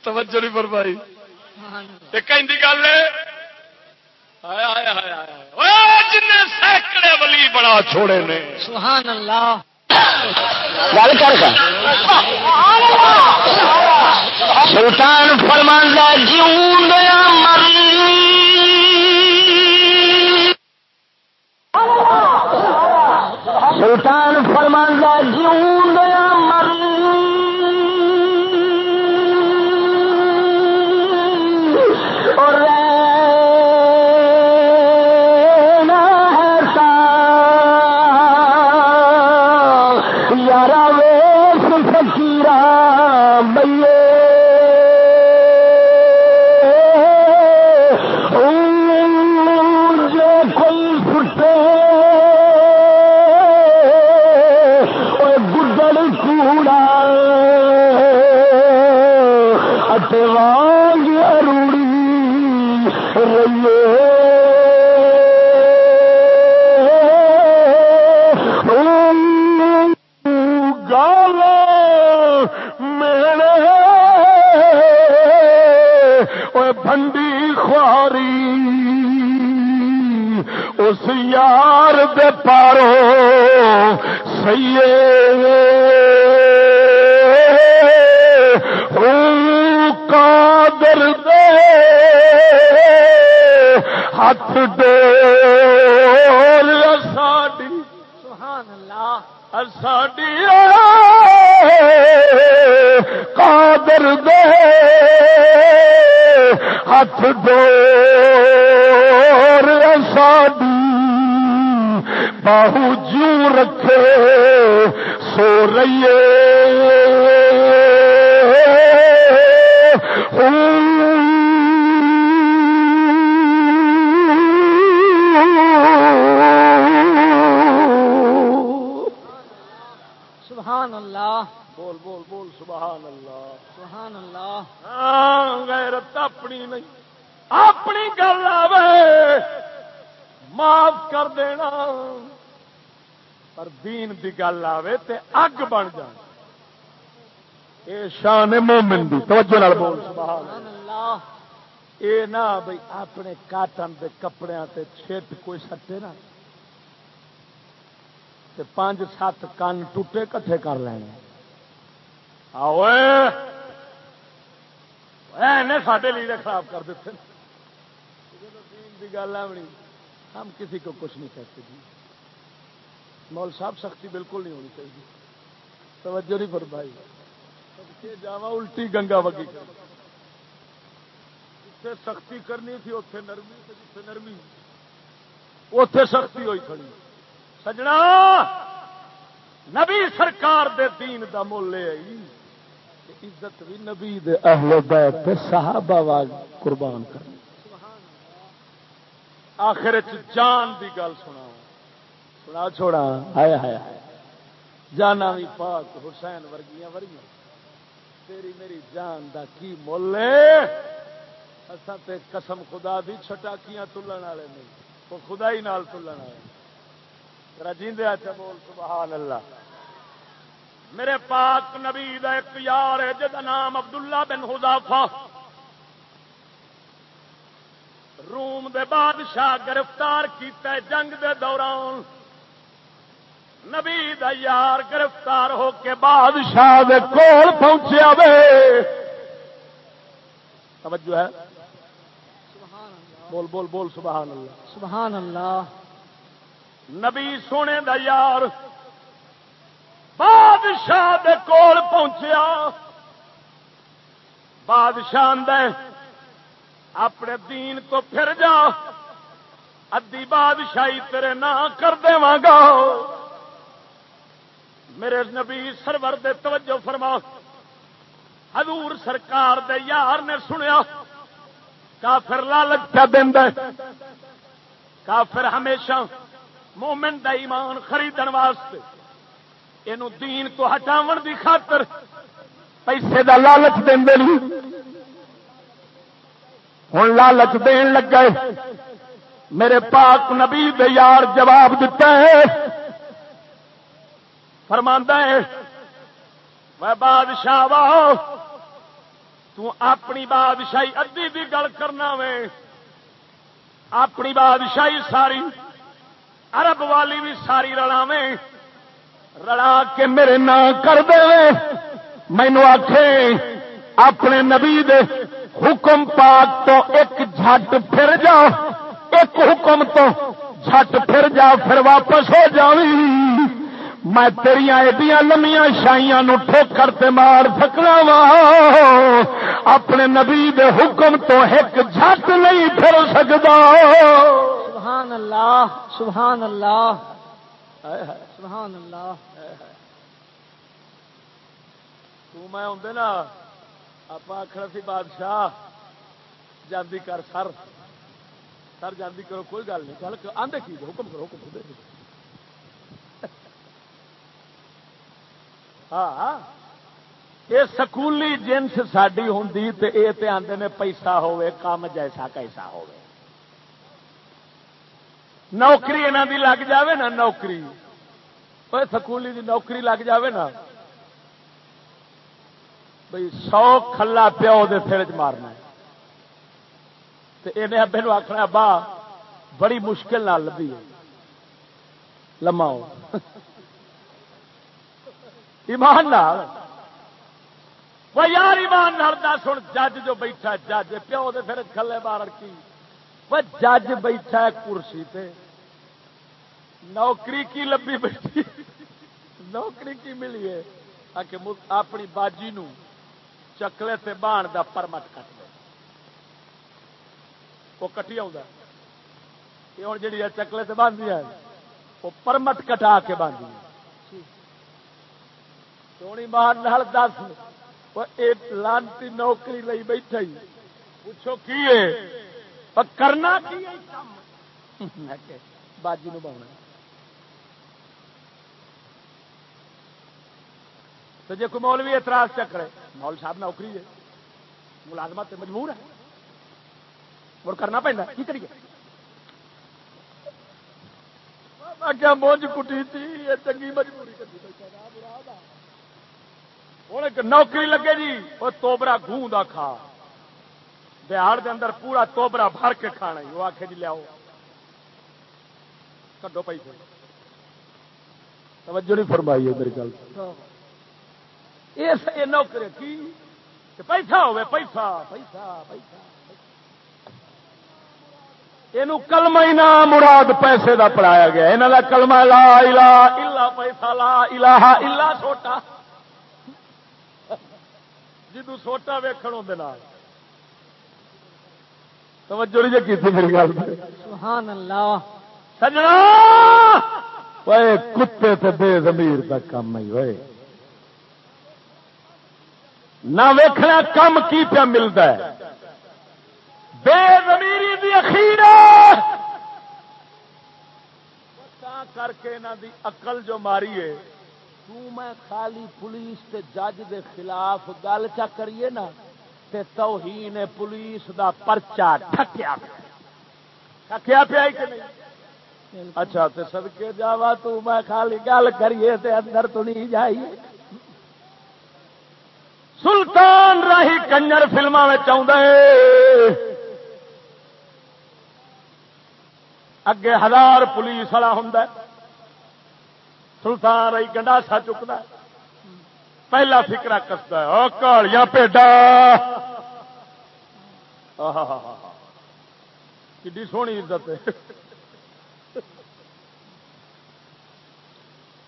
[SPEAKER 1] توجہ نہیں گل ہے جن سینکڑے ولی بڑا چھوڑے نے
[SPEAKER 3] سبحان اللہ
[SPEAKER 1] گل کر سلطان فرماندہ جیوں دیا مر سلطان فرماندہ جیوں دیا مر اور یارا ویس فکیرا بئیے گل آوے تے اگ بن جان۔ اے شان مومن دی، توجہ نال بول۔ سبحان
[SPEAKER 3] اللہ۔
[SPEAKER 1] اے نہ بھئی اپنے کاٹن دے کپڑیاں تے چھٹ کوئی سٹے نہ۔ تے پانچ سات کن ٹوٹے کٹھے کر لینے۔ آؤ نے لیڈر خراب کر دیتے۔ گل ہے ہم کسی کو کچھ نہیں کہتے۔ جی مول صاحب سختی بالکل نہیں ہونی چاہیے۔ توجہ نہیں پر بھائی جاوا الٹی گنگا وگی۔ جتنے سختی کرنی تھی اتے نرمی جتنے نرمی۔ اتے سختی ہوئی کھڑی۔ سجنا! نبی سرکار دے دین دا مول آئی۔ عزت بھی نبی دے اہل بیت صحابہ واگ قربان کر۔ آخر جان دی گل سنا سنا چھوڑا۔ آیا آیا جانا بھی پاک، حسین ورگیاں ورگیاں۔ تیری میری جان دا کی مل اصا تے قسم خدا دی چھٹاکیاں تلن والے نہیں، وہ خدا ہی نال تلن والے رجیندے اچھا بول، سبحان اللہ۔ میرے پاک نبی دا ایک یار ہے جدا نام عبداللہ بن حذافہ روم دے بادشاہ گرفتار کیتا ہے جنگ دے دوران۔ نبی دا یار گرفتار ہو کے بادشاہ دے کول پہنچیا وے۔ توجہ ہے۔ بول بول بول سبحان اللہ۔
[SPEAKER 3] سبحان اللہ۔
[SPEAKER 1] نبی سونے دا یار بادشاہ دے کول پہنچیا۔ بادشاہ اندر اپنے دین تو پھر جا۔ ادی بادشاہی تیرے نہ کر دے گا۔ میرے نبی سرور دے توجہ فرما۔ حضور سرکار دے یار نے سنیا، کافر لالچ کیا دینا کافر ہمیشہ مومن دا ایمان خریدن واسطے یہ دین تو ہٹاون دی خاطر پیسے دا لالچ دے ہوں لالچ دین لگ گئے میرے پاک نبی دے یار جواب دیتا ہے۔ فرماندا ہے، میں بادشاہ واہ تو اپنی بادشاہی ادی بھی گل کرنا وے۔ اپنی بادشاہی ساری، عرب والی بھی ساری رلا میں رلا کے میرے نا کر دے مینو آخ اپنے نبی دے حکم پاک تو ایک جھٹ پھر جا۔ ایک حکم تو جھٹ پھر جا، پھر واپس ہو جاوی میں تیریا ایڈیاں لمیاں شائیاں نو ٹھوکر تے مار سکنا وا۔ اپنے نبی دے حکم تو ایک جھٹ نہیں پھر سکتا
[SPEAKER 3] سبحان اللہ سبحان اللہ۔ سبحان اللہ۔
[SPEAKER 1] تو میں آدھے نا آپ آخر سی بادشاہ، جاندی کر سر۔ سر جاندی کرو، کوئی گل نہیں۔ گل آدھے کی حکم کرو، حکم دے۔ ہاں۔ یہ سکولی جنس ساری ہوں تو یہ آتے نے پیسہ ہوے کام جیسا کیسا ہو نوکری یہاں دی لگ جاوے نا، نوکری۔ سکولی دی نوکری لگ جاوے نا۔ بھائی سو کھلا پیو دے سر چ مارنا ابے نو آخنا ابا، بڑی مشکل نہ لبھی لما ایمان نال۔ وہ یار ایمان نال دس ہوں جج جو بیٹھا جج۔ پیو دے پھر کھلے بار کی۔ وہ جج بیٹھا ہے کرسی تے۔ نوکری کی لبی بیٹھی۔ نوکری کی ملی ہے۔ اپنی باجی نو چکلے تے بان دا پرمٹ کٹ دے۔ وہ کٹی آ ہوں جی چکلے تے باندھی ہے، وہ پرمٹ کٹا کے باندھی سونی مان نال دس لانتی نوکری لئی بیٹھا ہی پوچھو کی کرنا باجی نو تو جی کوئی مولوی اعتراض چکرے مول صاحب نوکری ہے ملازمت مجبور ہے اور کرنا پہنا کی کریے کیا مونج کٹی تھی یہ چنگی مجبوری ہوں نوکری لگے جی وہ توبرا گوں دا کھا بہار دے اندر پورا توبرا بھر کے کھانا وہ آخے جی لیاؤ کڈو پیسے توجہ نہیں فرمائی ہے میری گل یہ نوکری کی پیسہ ہوے پیسہ پیسہ پیسہ یہ کلمہ نام مراد پیسے دا پڑھایا گیا یہاں کا کلمہ لا الہ الا پیسہ لا الہ الا سوٹا جدو سوٹا ویکن اندر توجہ نہیں جی میری گل
[SPEAKER 3] سبحان اللہ۔
[SPEAKER 1] سجنا! کتے تے بے ہی ہوئے۔ نہ ویخنا کم کی پیا ملتا ہے۔ بے زمیری دی اخیر۔ کر کے انہوں دی اقل جو ماری ہے۔ تو میں خالی پولیس تے جج دے خلاف گل چا کریے نا، تے توہین پولیس دا پرچا ٹھکیا پیا۔ ٹھکیا پیا کہ نہیں؟ اچھا تے سدکے جاوا، تو میں خالی گل کریے تے اندر تو نہیں جائیے سلطان راہی کنجر فلما اگے ہزار پولیس والا ہوں سلطان راہی گنڈاسا چکتا پہلا فکرا کستا ہے کالیاں پیڈا۔ کی سونی عزت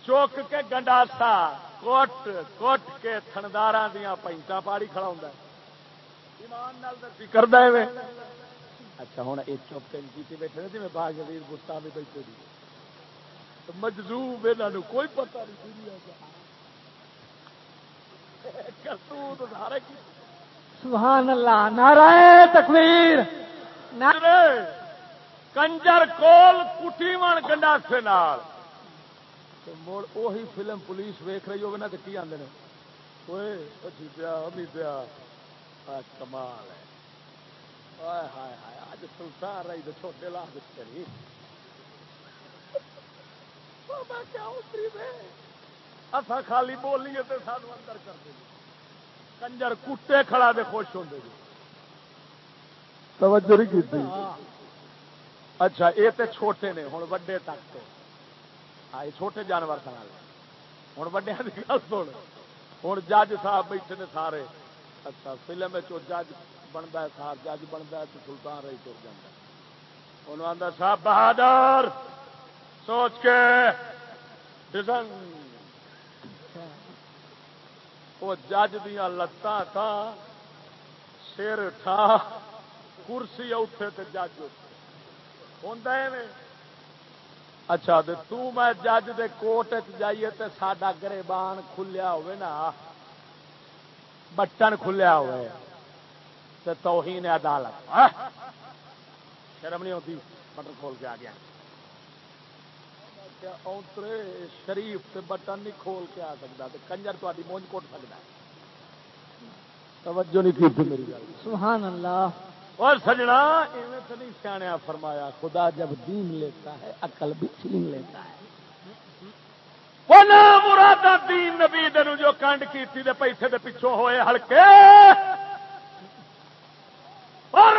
[SPEAKER 1] چوک کے گنڈاسا کوٹ کوٹ کے تھندار دیا پینٹا پاڑی کھڑا ہوں فکر اچھا، دے اچھا ہوں یہ چوپ کی بیٹھے تھے میں باغ ویر گستا بھی بیٹھے دی مجذوب یہاں کوئی پتا نہیں
[SPEAKER 3] سبحان اللہ نعرہ تکبیر۔ نعرہ۔
[SPEAKER 1] کنجر کول کٹی من گنڈاسے نال۔ مڑ اوہی فلم پولیس ویکھ رہی ہوگی نا تو کی آدھے اوئے اچھی پیا امی پیا۔ کمال ہے۔ ہائے ہائے
[SPEAKER 4] ہائے
[SPEAKER 1] اج سلطان رہی تو چھوٹے لاہ دکھ اصا خالی بولیے تو سانو اندر کر دیں کنجر کٹے کھڑا دے خوش ہوتے توجہ نہیں کی اچھا یہ تو چھوٹے نے ہوں وڈے تک تو۔ آئے چھوٹے جانور سنا ہوں وڈیا کی گل سن۔ ہوں جج صاحب بیٹھے نے سارے۔ اچھا فلم جج بنتا ہے سار جج بنتا ہے تو سلطان رہی تر جاتا انہوں صاحب بہادر! سوچ کے وہ جج دیا لتاں تھا، سر تھا، کرسی اٹھے تو جج اٹھے ہوں اچھا تو میں جج دے کوٹ جائیے تے ساڈا گریبان کھلیا ہوئے نا۔ بٹن کھلیا ہوئے۔ تے توہین عدالت۔ شرم نہیں ہوتی بٹن کھول کے آ گیا۔ اونترے شریف تے بٹن نہیں کھول کے آ سکتا تے کنجر تاری مونج کوٹ سکتا ہے۔ توجہ نہیں تھی میری گل۔
[SPEAKER 3] سبحان اللہ۔
[SPEAKER 1] اور سجنا ایویں تو نہیں سیاح فرمایا خدا جب دین لیتا ہے عقل بھی چھین لیتا ہے۔ دین نبی دن جو کنڈ کی پیسے دے پچھوں ہوئے ہلکے۔ اور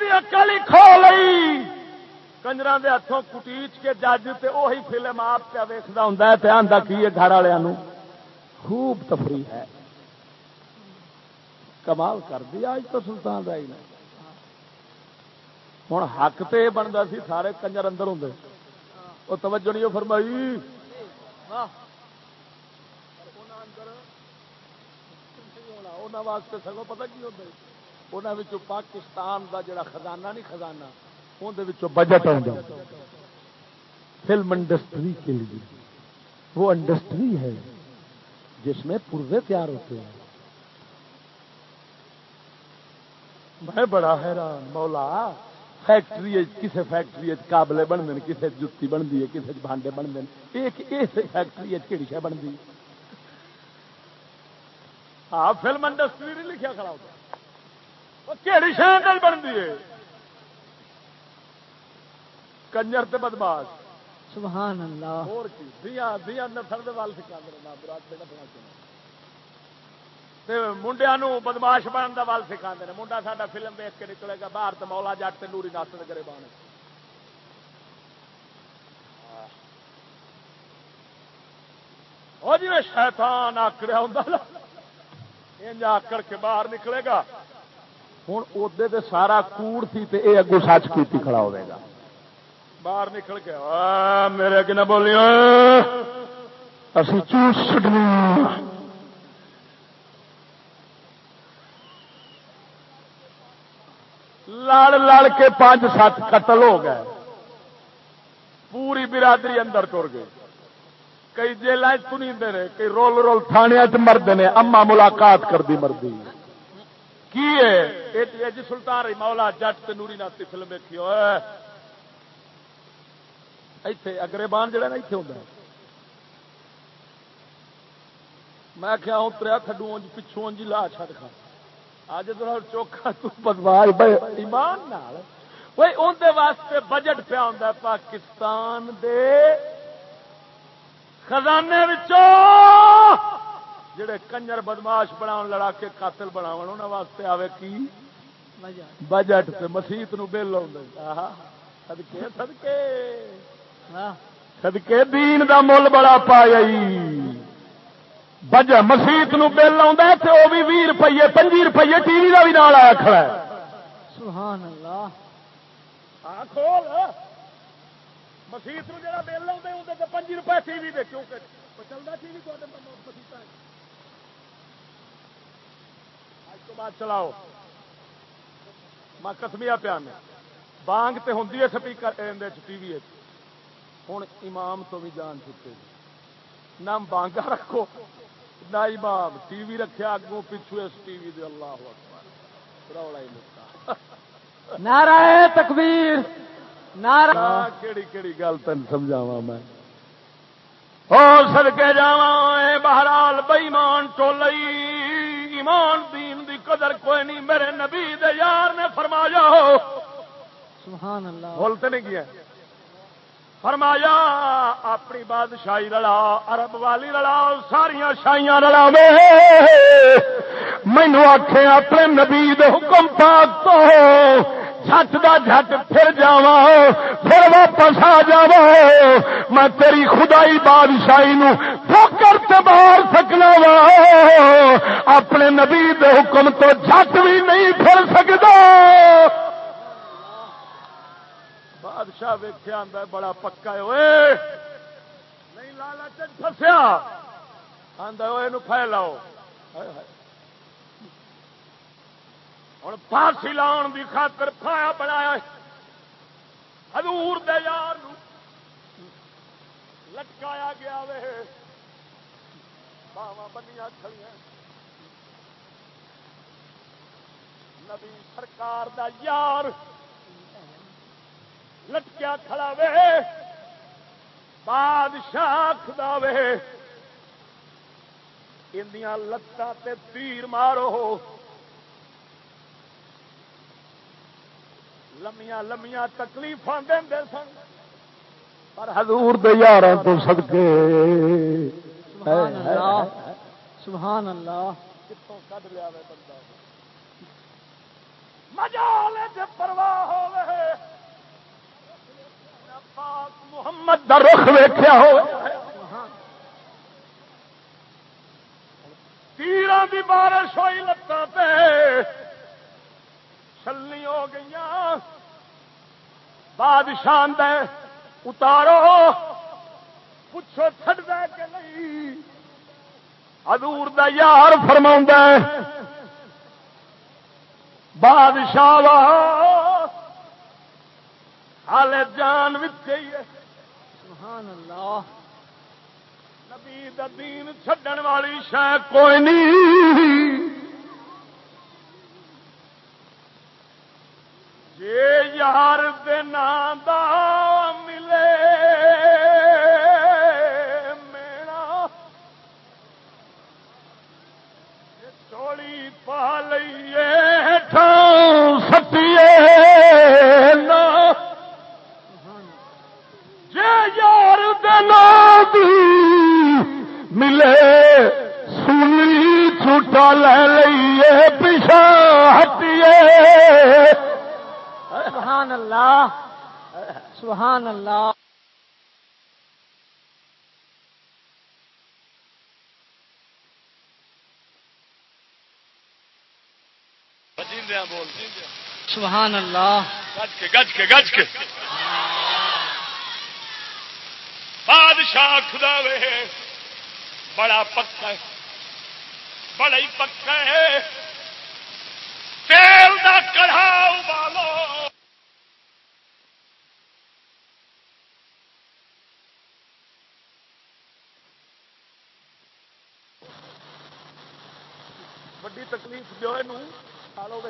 [SPEAKER 1] دی ہی کھو لئی۔ کنجر دے ہاتھوں کٹیچ کے جج تے وہی فلم آپ کیا ویستا ہوں تے آدھا کی گھر والوں خوب تفریح ہے کمال کر دیا اج تو سلطان رائی نے ہوں حق تو یہ بنتا سی سارے کنجر اندر ہوں وہ توجہ نہیں فرمائی واسطے سگو پتا کی ہوتا انہوں پاکستان دا جڑا خزانہ نہیں خزانہ اندر بجٹ آ فلم انڈسٹری کے لیے. وہ انڈسٹری ہے جس میں پورے تیار ہوتے ہیں. میں بڑا حیران، مولا فیکٹری کسی فیکٹری قابلے بنتے ہیں کسی جتی بنتی ہے کسی بانڈے بنتے ہیں. ایک اس فیکٹری کہڑی شہ بنتی ہاں فلم انڈسٹری نہیں لکھا کھڑا ہوتا. کہڑی شہر بنتی ہے؟ کنجر تے بدماش۔
[SPEAKER 3] سبحان اللہ۔
[SPEAKER 1] اور کی؟ دیا دیا نسل دے وال سکھا دے براد بیٹا بنا چاہیے منڈیا بدماش بننے کا ول سکھا ہیں منڈا سا فلم ویک کے نکلے گا باہر تو مولا جٹ سے نوری نس کرے بان وہ جی شیطان آکڑیا ہوں آکڑ کے باہر نکلے گا۔ ہوں ادے تے سارا کوڑ تھی تے اے اگو سچ کی کھڑا ہوئے گا۔ باہر نکل کے میرے کی نہ بولی چوس چڈنا لڑ لڑ کے پانچ سات قتل ہو گئے۔ پوری برادری اندر تر گئی۔ کئی جیل تنی نے کئی رول رول تھانے مرد نے، اما ملاقات کر دی مردی۔ کی ہے؟ جی سلطان مولا جٹ نوری ناتی فلم دیکھی ایتھے اگریبان جڑا نا اتنے ہوتا میں کیا اتریا کھڈو پچھوں جی لا چھڈ کھا اج تو چوکھا بدواج ایمان اندر واسطے بجٹ پیا ہوں پاکستان دے خزانے جڑے کنجر بدماش بنا لڑا کے قاتل بناو واسطے آوے کی بجٹ مسیت نو بل سدکے سدکے سدکے دین دا مل بڑا پایا بج مسیت نو بل آ وہ بھی بھی روپیے پنجی روپیے ٹی وی کا بھی نال آیا کھڑا ہے۔
[SPEAKER 3] سبحان اللہ۔
[SPEAKER 1] کھول۔ مسیت نو جا بل آتے اندر پنجی روپئے ٹی وی دے چلتا ٹی وی تو بعد چلاؤ۔ میں کسمیا پیا میں۔ بانگ تے ہوں سپیکر ٹی وی ہوں امام تو بھی جان چکے نہ بانگا رکھو نہ امام۔ ٹی وی رکھا اگوں پچھو اس ٹی وی دے۔ اللہ رولا ہی مکا
[SPEAKER 3] نعرہ تکبیر نعرہ
[SPEAKER 1] کیڑی کیڑی گل تین سمجھاوا میں۔ اور سد کے جا بہرحال بئیمان ٹولئی۔ ایمان دین دی قدر کوئی نہیں۔ میرے نبی دے یار نے فرمایا
[SPEAKER 3] سبحان اللہ۔
[SPEAKER 1] بولتے نہیں کیا فرمایا، اپنی بادشاہی رلا، عرب والی رلا ساریا شاہیاں رلا مینو آخ اپنے نبی حکم پاک تو جٹ دا جٹ پھر جاوا پھر واپس آ جاوا میں تیری خدائی بادشاہی نو ٹھوکر تے مار سکنا وا اپنے نبی دے حکم تو جٹ بھی نہیں پھر سکتا بادشاہ ویخیا آدھا بڑا پکا ہوئے نہیں لالچ فسیا آدھا یہ پھیلاؤ۔ ہوں پھانسی لاؤن کی خاطر پھایا بنایا ہزور دے یار لٹکایا گیا وے۔ باوا بنیا کھڑی نبی سرکار دا یار لٹکیا کھڑا وے۔ بادشاہ خدا وے۔ اندیاں لتاں تے تیر مارو۔ لمیاں لمیاں تکلیف دے سن۔ پر حضور دے یار تو سدکے
[SPEAKER 3] سبحان اللہ سبحان اللہ
[SPEAKER 1] کتوں کڈ لیا وے بندہ؟ مزہ لے تے پرواہ ہوے محمد دا رخ ویکھیا ہو تیران دی بارش ہوئی لتاں تے چھلنی ہو گئی بادشاہ دے اتارو۔ پوچھو چڑ دے کہ نہیں؟ ادور دا یار فرما بادشاہ حال جان گئی ہے۔
[SPEAKER 3] سبحان اللہ۔
[SPEAKER 1] نبی دین چھڈن والی شہ کوئی نہیں۔ جے یار نام دا ملے میرا چوڑی پا لئیے ٹھاؤں سٹیے۔ ملے سولی چھوٹا لے لئیے پیچھا ہٹیے۔
[SPEAKER 3] سبحان اللہ سبحان اللہ۔
[SPEAKER 1] بول
[SPEAKER 3] سبحان اللہ۔
[SPEAKER 1] گج کے گج کے گج کے بادشاہ خدا وے۔ بڑا پکا ہے۔ بڑا ہی پکا ہے۔ تیل دا کڑھا ابالو بڑی تکلیف جو ہے سالوں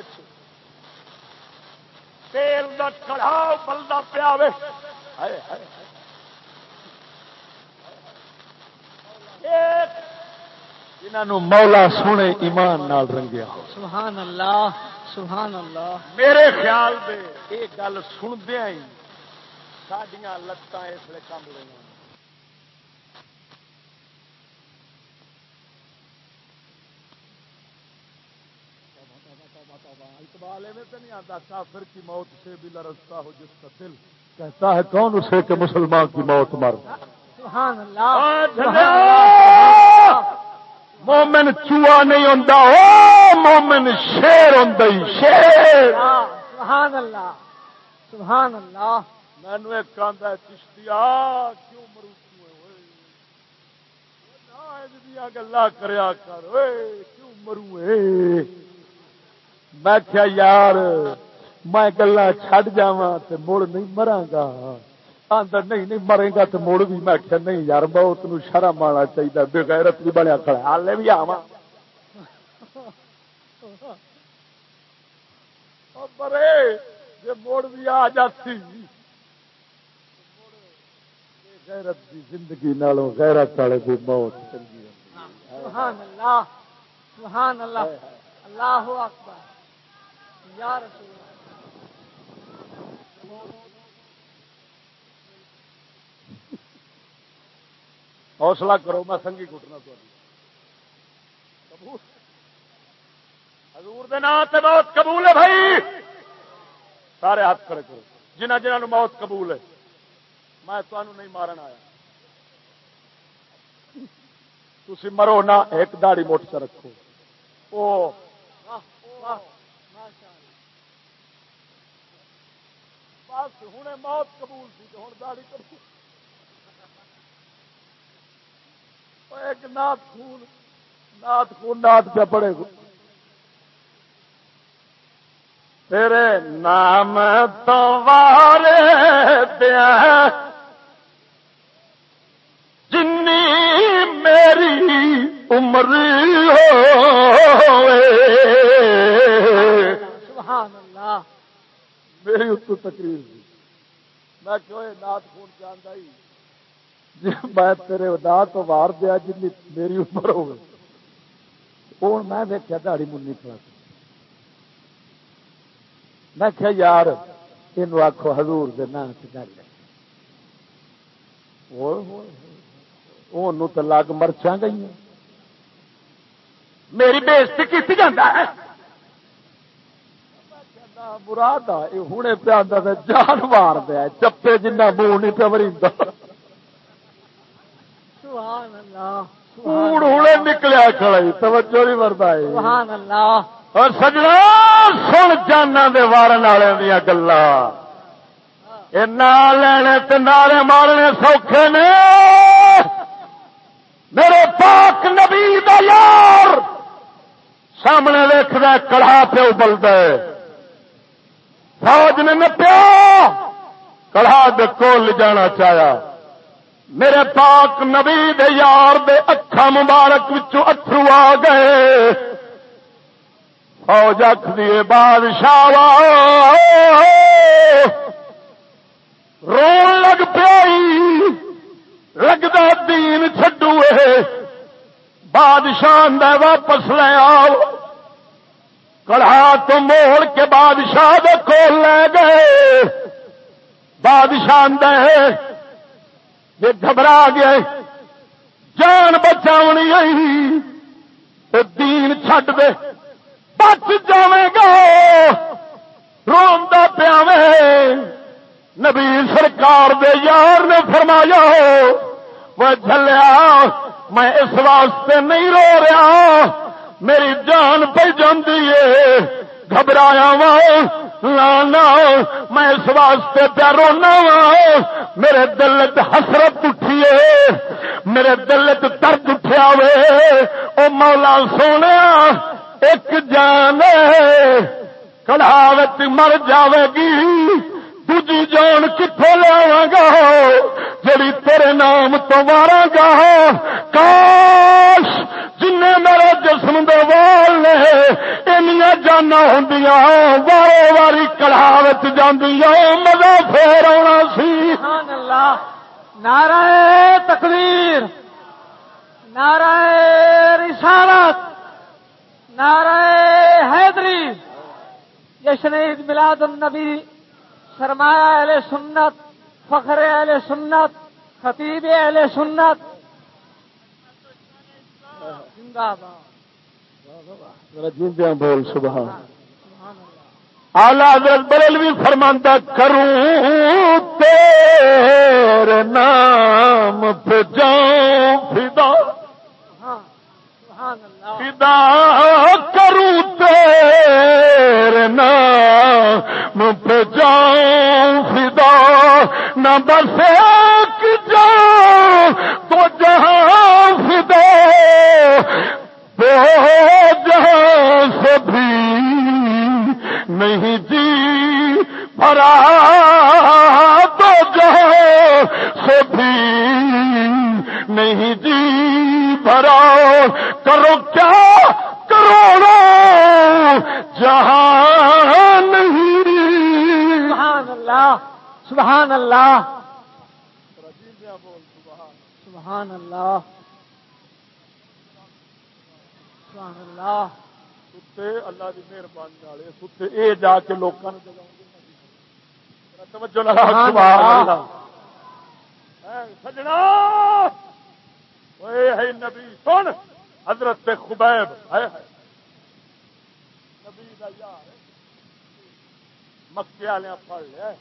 [SPEAKER 1] تیل دا کڑھا بلدا پیا جنہوں مولا سونے ایمان نال رنگیا
[SPEAKER 3] سبحان اللہ سبحان اللہ۔
[SPEAKER 1] میرے خیال دے یہ گل سندیا ہی سڈیا لتاں اس لیے کم رہی اقبال میں تو نہیں آتا کافر کی موت سے بھی لرستا ہو جس کا دل کہتا ہے کون اسے کہ مسلمان کی موت مر مومن چوہا نہیں ہوتا او مومن شیر ہوں شیر۔
[SPEAKER 3] سبحان اللہ. سبحان اللہ.
[SPEAKER 1] ایک آدھا چشتیا کیوں مرو گلا کریا کر کیوں مرو میں کیا یار میں گلا چڈ جا مڑ نہیں مرا گا آدھا نہیں نہیں مرے گا تو مڑ بھی میں کیا نہیں یار بہت شرم آنا چاہیے بغیرت بھی بنیا کھڑا ہالے بھی آوا برے جی مڑ بھی آ جاتی۔ غیرت کی زندگی نالوں غیرت والے کی موت چنگی
[SPEAKER 3] سبحان اللہ سبحان اللہ اللہ اکبر۔ یا رسول اللہ۔
[SPEAKER 1] حوصلہ کرو میں سنگھی کٹنا حضور دے نام تے موت قبول ہے بھائی۔ سارے ہاتھ کھڑے کرو۔ جنہ جنہوں موت قبول ہے۔ میں تمہوں نہیں مارن آیا۔ تھی مرو نہ ایک داڑی موٹ چ رکھو۔ او۔ بس ہوں موت قبول تھی ہوں داڑی قبول۔ ایک نات خون نات خون نات پہ پڑے گا۔ تیرے نام تو وارے دیا جنی میری عمر ہو
[SPEAKER 3] سبحان اللہ۔
[SPEAKER 1] میری اتو تقریر میں کیوں نات خون جانا ہی جی میں تیرے ادا تو وار دیا جن میری عمر ہو ہوں میں دیکھا دہڑی منی کھڑا میں کیا یار یہ آخو ہزور دے گل تو لگ مرچا گئی میری بےزتی کی جانا ہے۔ مراد یہ ہوں پیا جان مار دیا چپے جنہ منہ نہیں پہ مریدا کوڑ ہونے نکلیا کھڑا ہی توجہ نہیں ہے۔
[SPEAKER 3] سبحان اللہ.
[SPEAKER 1] اور سجنا سن جانا دے وارن والے دیا گلا لینے تے نعرے مارنے سوکھے نے۔ میرے پاک نبی دا یار۔ سامنے ویکد کڑھا پہ ابلد فوج نے نپیا کڑھا دے کول جانا چاہیا۔ میرے پاک نبی دے یار دے اکھا مبارک وچوں اترو آ گئے۔ فوج اکھ دیے بادشاہ رون لگ پیائی لگتا دین چڈو بادشاہ دے واپس لے آؤ۔ کڑھا تو موڑ کے بادشاہ دے کول لے گئے۔ بادشاہ دے یہ گھبرا گئے جان بچاونی آئی تو دین چھڈ دے۔ بچ جائے گا۔ روا پیا نبی سرکار دے یار نے فرمایا وہ جلیا میں اس واسطے نہیں رو رہا۔ میری جان پہ جاندی ہے۔ گھبرایا وا لانا میں اس واسطے پیا رونا وا میرے دل حسرت اٹھیے میرے دل درد اٹھیا وے۔ او مولا سونے ایک جان کڑھاوت مر جاوے گی۔ دجی جان کتوں لیا گا جڑی تیرے نام تو مارا گا کاش جن میرے جسم دے وال نے اینیا جانا ہوں وارو واری کڑھاوت جاندیا مزہ پھر آنا سی
[SPEAKER 3] سبحان اللہ نعرہ تکبیر نعرہ رسالت نعرہ حیدری جشن عید میلاد النبی سرمایہ اہل سنت، فخر اہل سنت، خطیب اہل سنت۔ زندہ باد
[SPEAKER 1] بول، سبحان
[SPEAKER 3] سبحان
[SPEAKER 1] آلہ حضرت بریلوی فرماندہ کروں تیرے نام پہ جاؤں فدا۔ فدا کروں تیرے نام پہ جاؤں فدا نہ بس ایک جاؤں تو جہاں فدا دو جہاں سے بھی نہیں جی بھرا، تو جہاں سے بھی نہیں جی بھرا کرو کیا کروڑا جہاں نہیں
[SPEAKER 3] سبحان اللہ سبحان اللہ۔ سبحان اللہ۔ سبحان اللہ۔
[SPEAKER 1] ستے اللہ کی مہربانی والے ستے اے جا کے لوگوں نے توجہ لگا سبحان اللہ۔ سجنا۔ ہے نبی، سن! حضرت خبیب ہے نبی کا یار مکے والے پڑھ لیا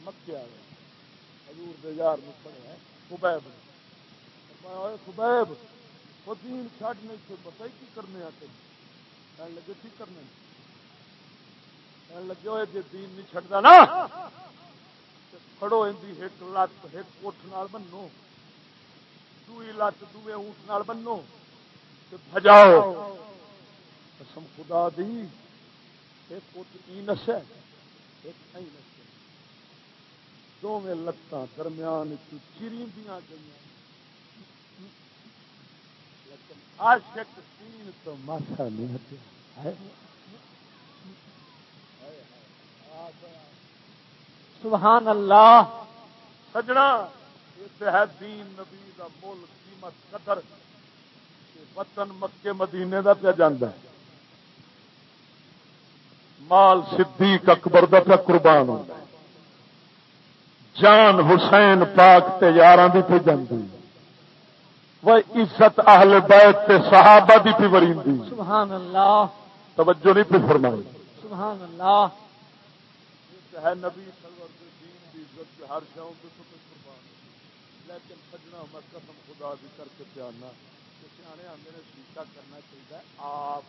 [SPEAKER 1] مکے والے۔ حضور دے یار نے۔ پڑھیا خبیب خبیب، وہ دین چڈ نہیں تھے پتہ ہی کی کرنے آتے کہنے لگے، کی کرنے؟ کہنے لگے ہوئے جی دین نہیں چڈتا نا کھڑو اندی ایک لت ایک اٹھ نال بنو دوئی لت دوے اونٹ نال بنو بجاؤ قسم خدا دی ایک اٹھ کی نسے ایک دونوں لتاں درمیان دیا گئی لیکن عاشق تو ماسا نہیں ہٹیا
[SPEAKER 3] سبحان اللہ
[SPEAKER 1] سجنا یہ ہے دین نبی کا مل قیمت قدر وطن مکے مدینے دا پیا جانا ہے۔ مال صدیق اکبر دا پیا قربان ہوتا ہے۔ جان حسین پاک تے یاراں دی پہ جاندی وہ عزت اہل بیت تے صحابہ دی پہ وریندی
[SPEAKER 3] سبحان اللہ
[SPEAKER 1] توجہ نہیں پہ فرمائی۔
[SPEAKER 3] سبحان اللہ
[SPEAKER 1] یہ ہے نبی سرور کے دین دی عزت ہر شاؤں کے لیکن سجنا میں قسم خدا دی کر کے پیانا۔ کہ سیانے آندے نے سیتا کرنا چاہیے، آپ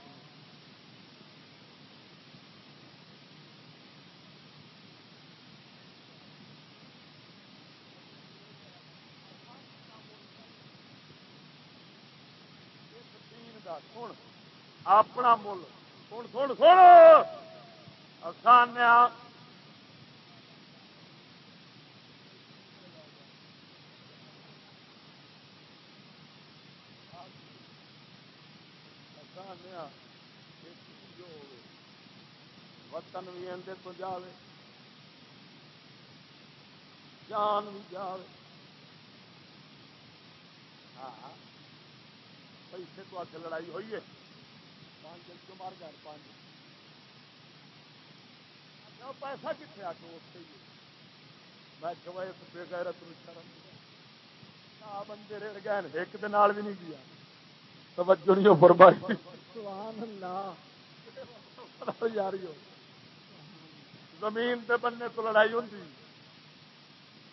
[SPEAKER 1] اپنا مل۔ سن سن سن۔ آسان وطن بھی اندر تو جاوے جان بھی جاوے ہاں پیسے تو آ کے لڑائی ہوئی ہے پانچ دل کیوں مار گئے پانچ پیسہ کتنے آ کے اٹھتے ہی میں کہوا اس بے غیرت شرم بندے رڑ گئے ایک دن بھی نہیں گیا توجہ نہیں ہو زمین تے بننے تو لڑائی ہوتی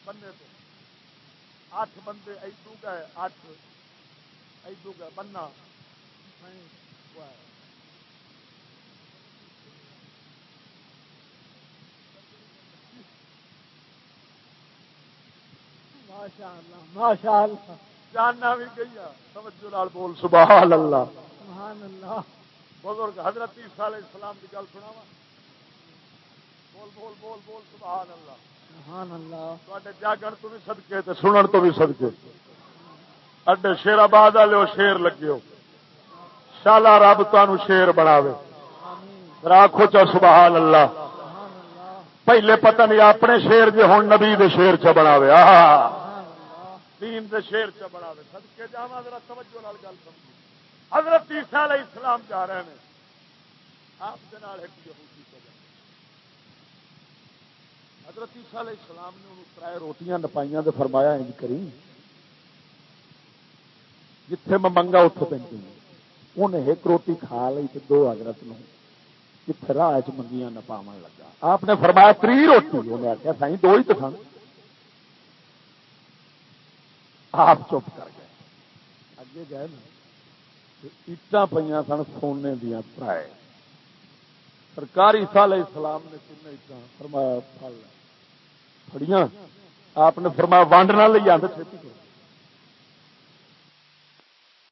[SPEAKER 1] بننے تو۔ اٹھ بندے ادو گئے اٹھ ادو گئے بننا۔
[SPEAKER 3] ماشاء اللہ ماشاء اللہ
[SPEAKER 1] جاننا بھی گئی توجہ لال بول سبحان اللہ۔
[SPEAKER 3] سبحان اللہ۔
[SPEAKER 1] بزرگ حضرت عیسیٰ علیہ السلام کی گل سنا بول بول بول بول سبحان اللہ۔
[SPEAKER 3] سبحان اللہ۔
[SPEAKER 1] تے جاگن تو بھی تے سنن تو بھی سدکے اڈے شیر آباد والے شیر لگے ہو شالا رب تمہوں شیر بناوے۔ راکھو چا سبحان اللہ۔ پہلے پتہ نہیں اپنے شیر جے ہوں نبی دے شیر چ بناوے۔ آہا۔ دین دے شیر چ بناوے۔ سدکے جاواں ذرا توجہ نال گل سمجھو۔ حضرت عیسیٰ علیہ السلام جا رہے ہیں۔ آپ دے نال ایک یہودی چلا حضرت عیسیٰ علیہ السلام نے انہوں ترائے روٹیاں نپائیاں دے فرمایا، انج کری جتھے میں منگا اتو پہنچی انہیں ایک روٹی کھا لی تو دو حضرت نو جتھے راہ چ منگیاں نپاو لگا۔ آپ نے فرمایا، تری روٹی۔ انہیں آخیا سائی دو ہی تو سن آپ چپ کر گئے۔ اگے گئے نا اٹا پہ سن سونے دیا پرائے۔ سرکار عیسا علیہ السلام نے تین اٹا فرمایا پھڑیاں۔ آپ نے فرمایا، وانڈ نہ لے آتے چھتی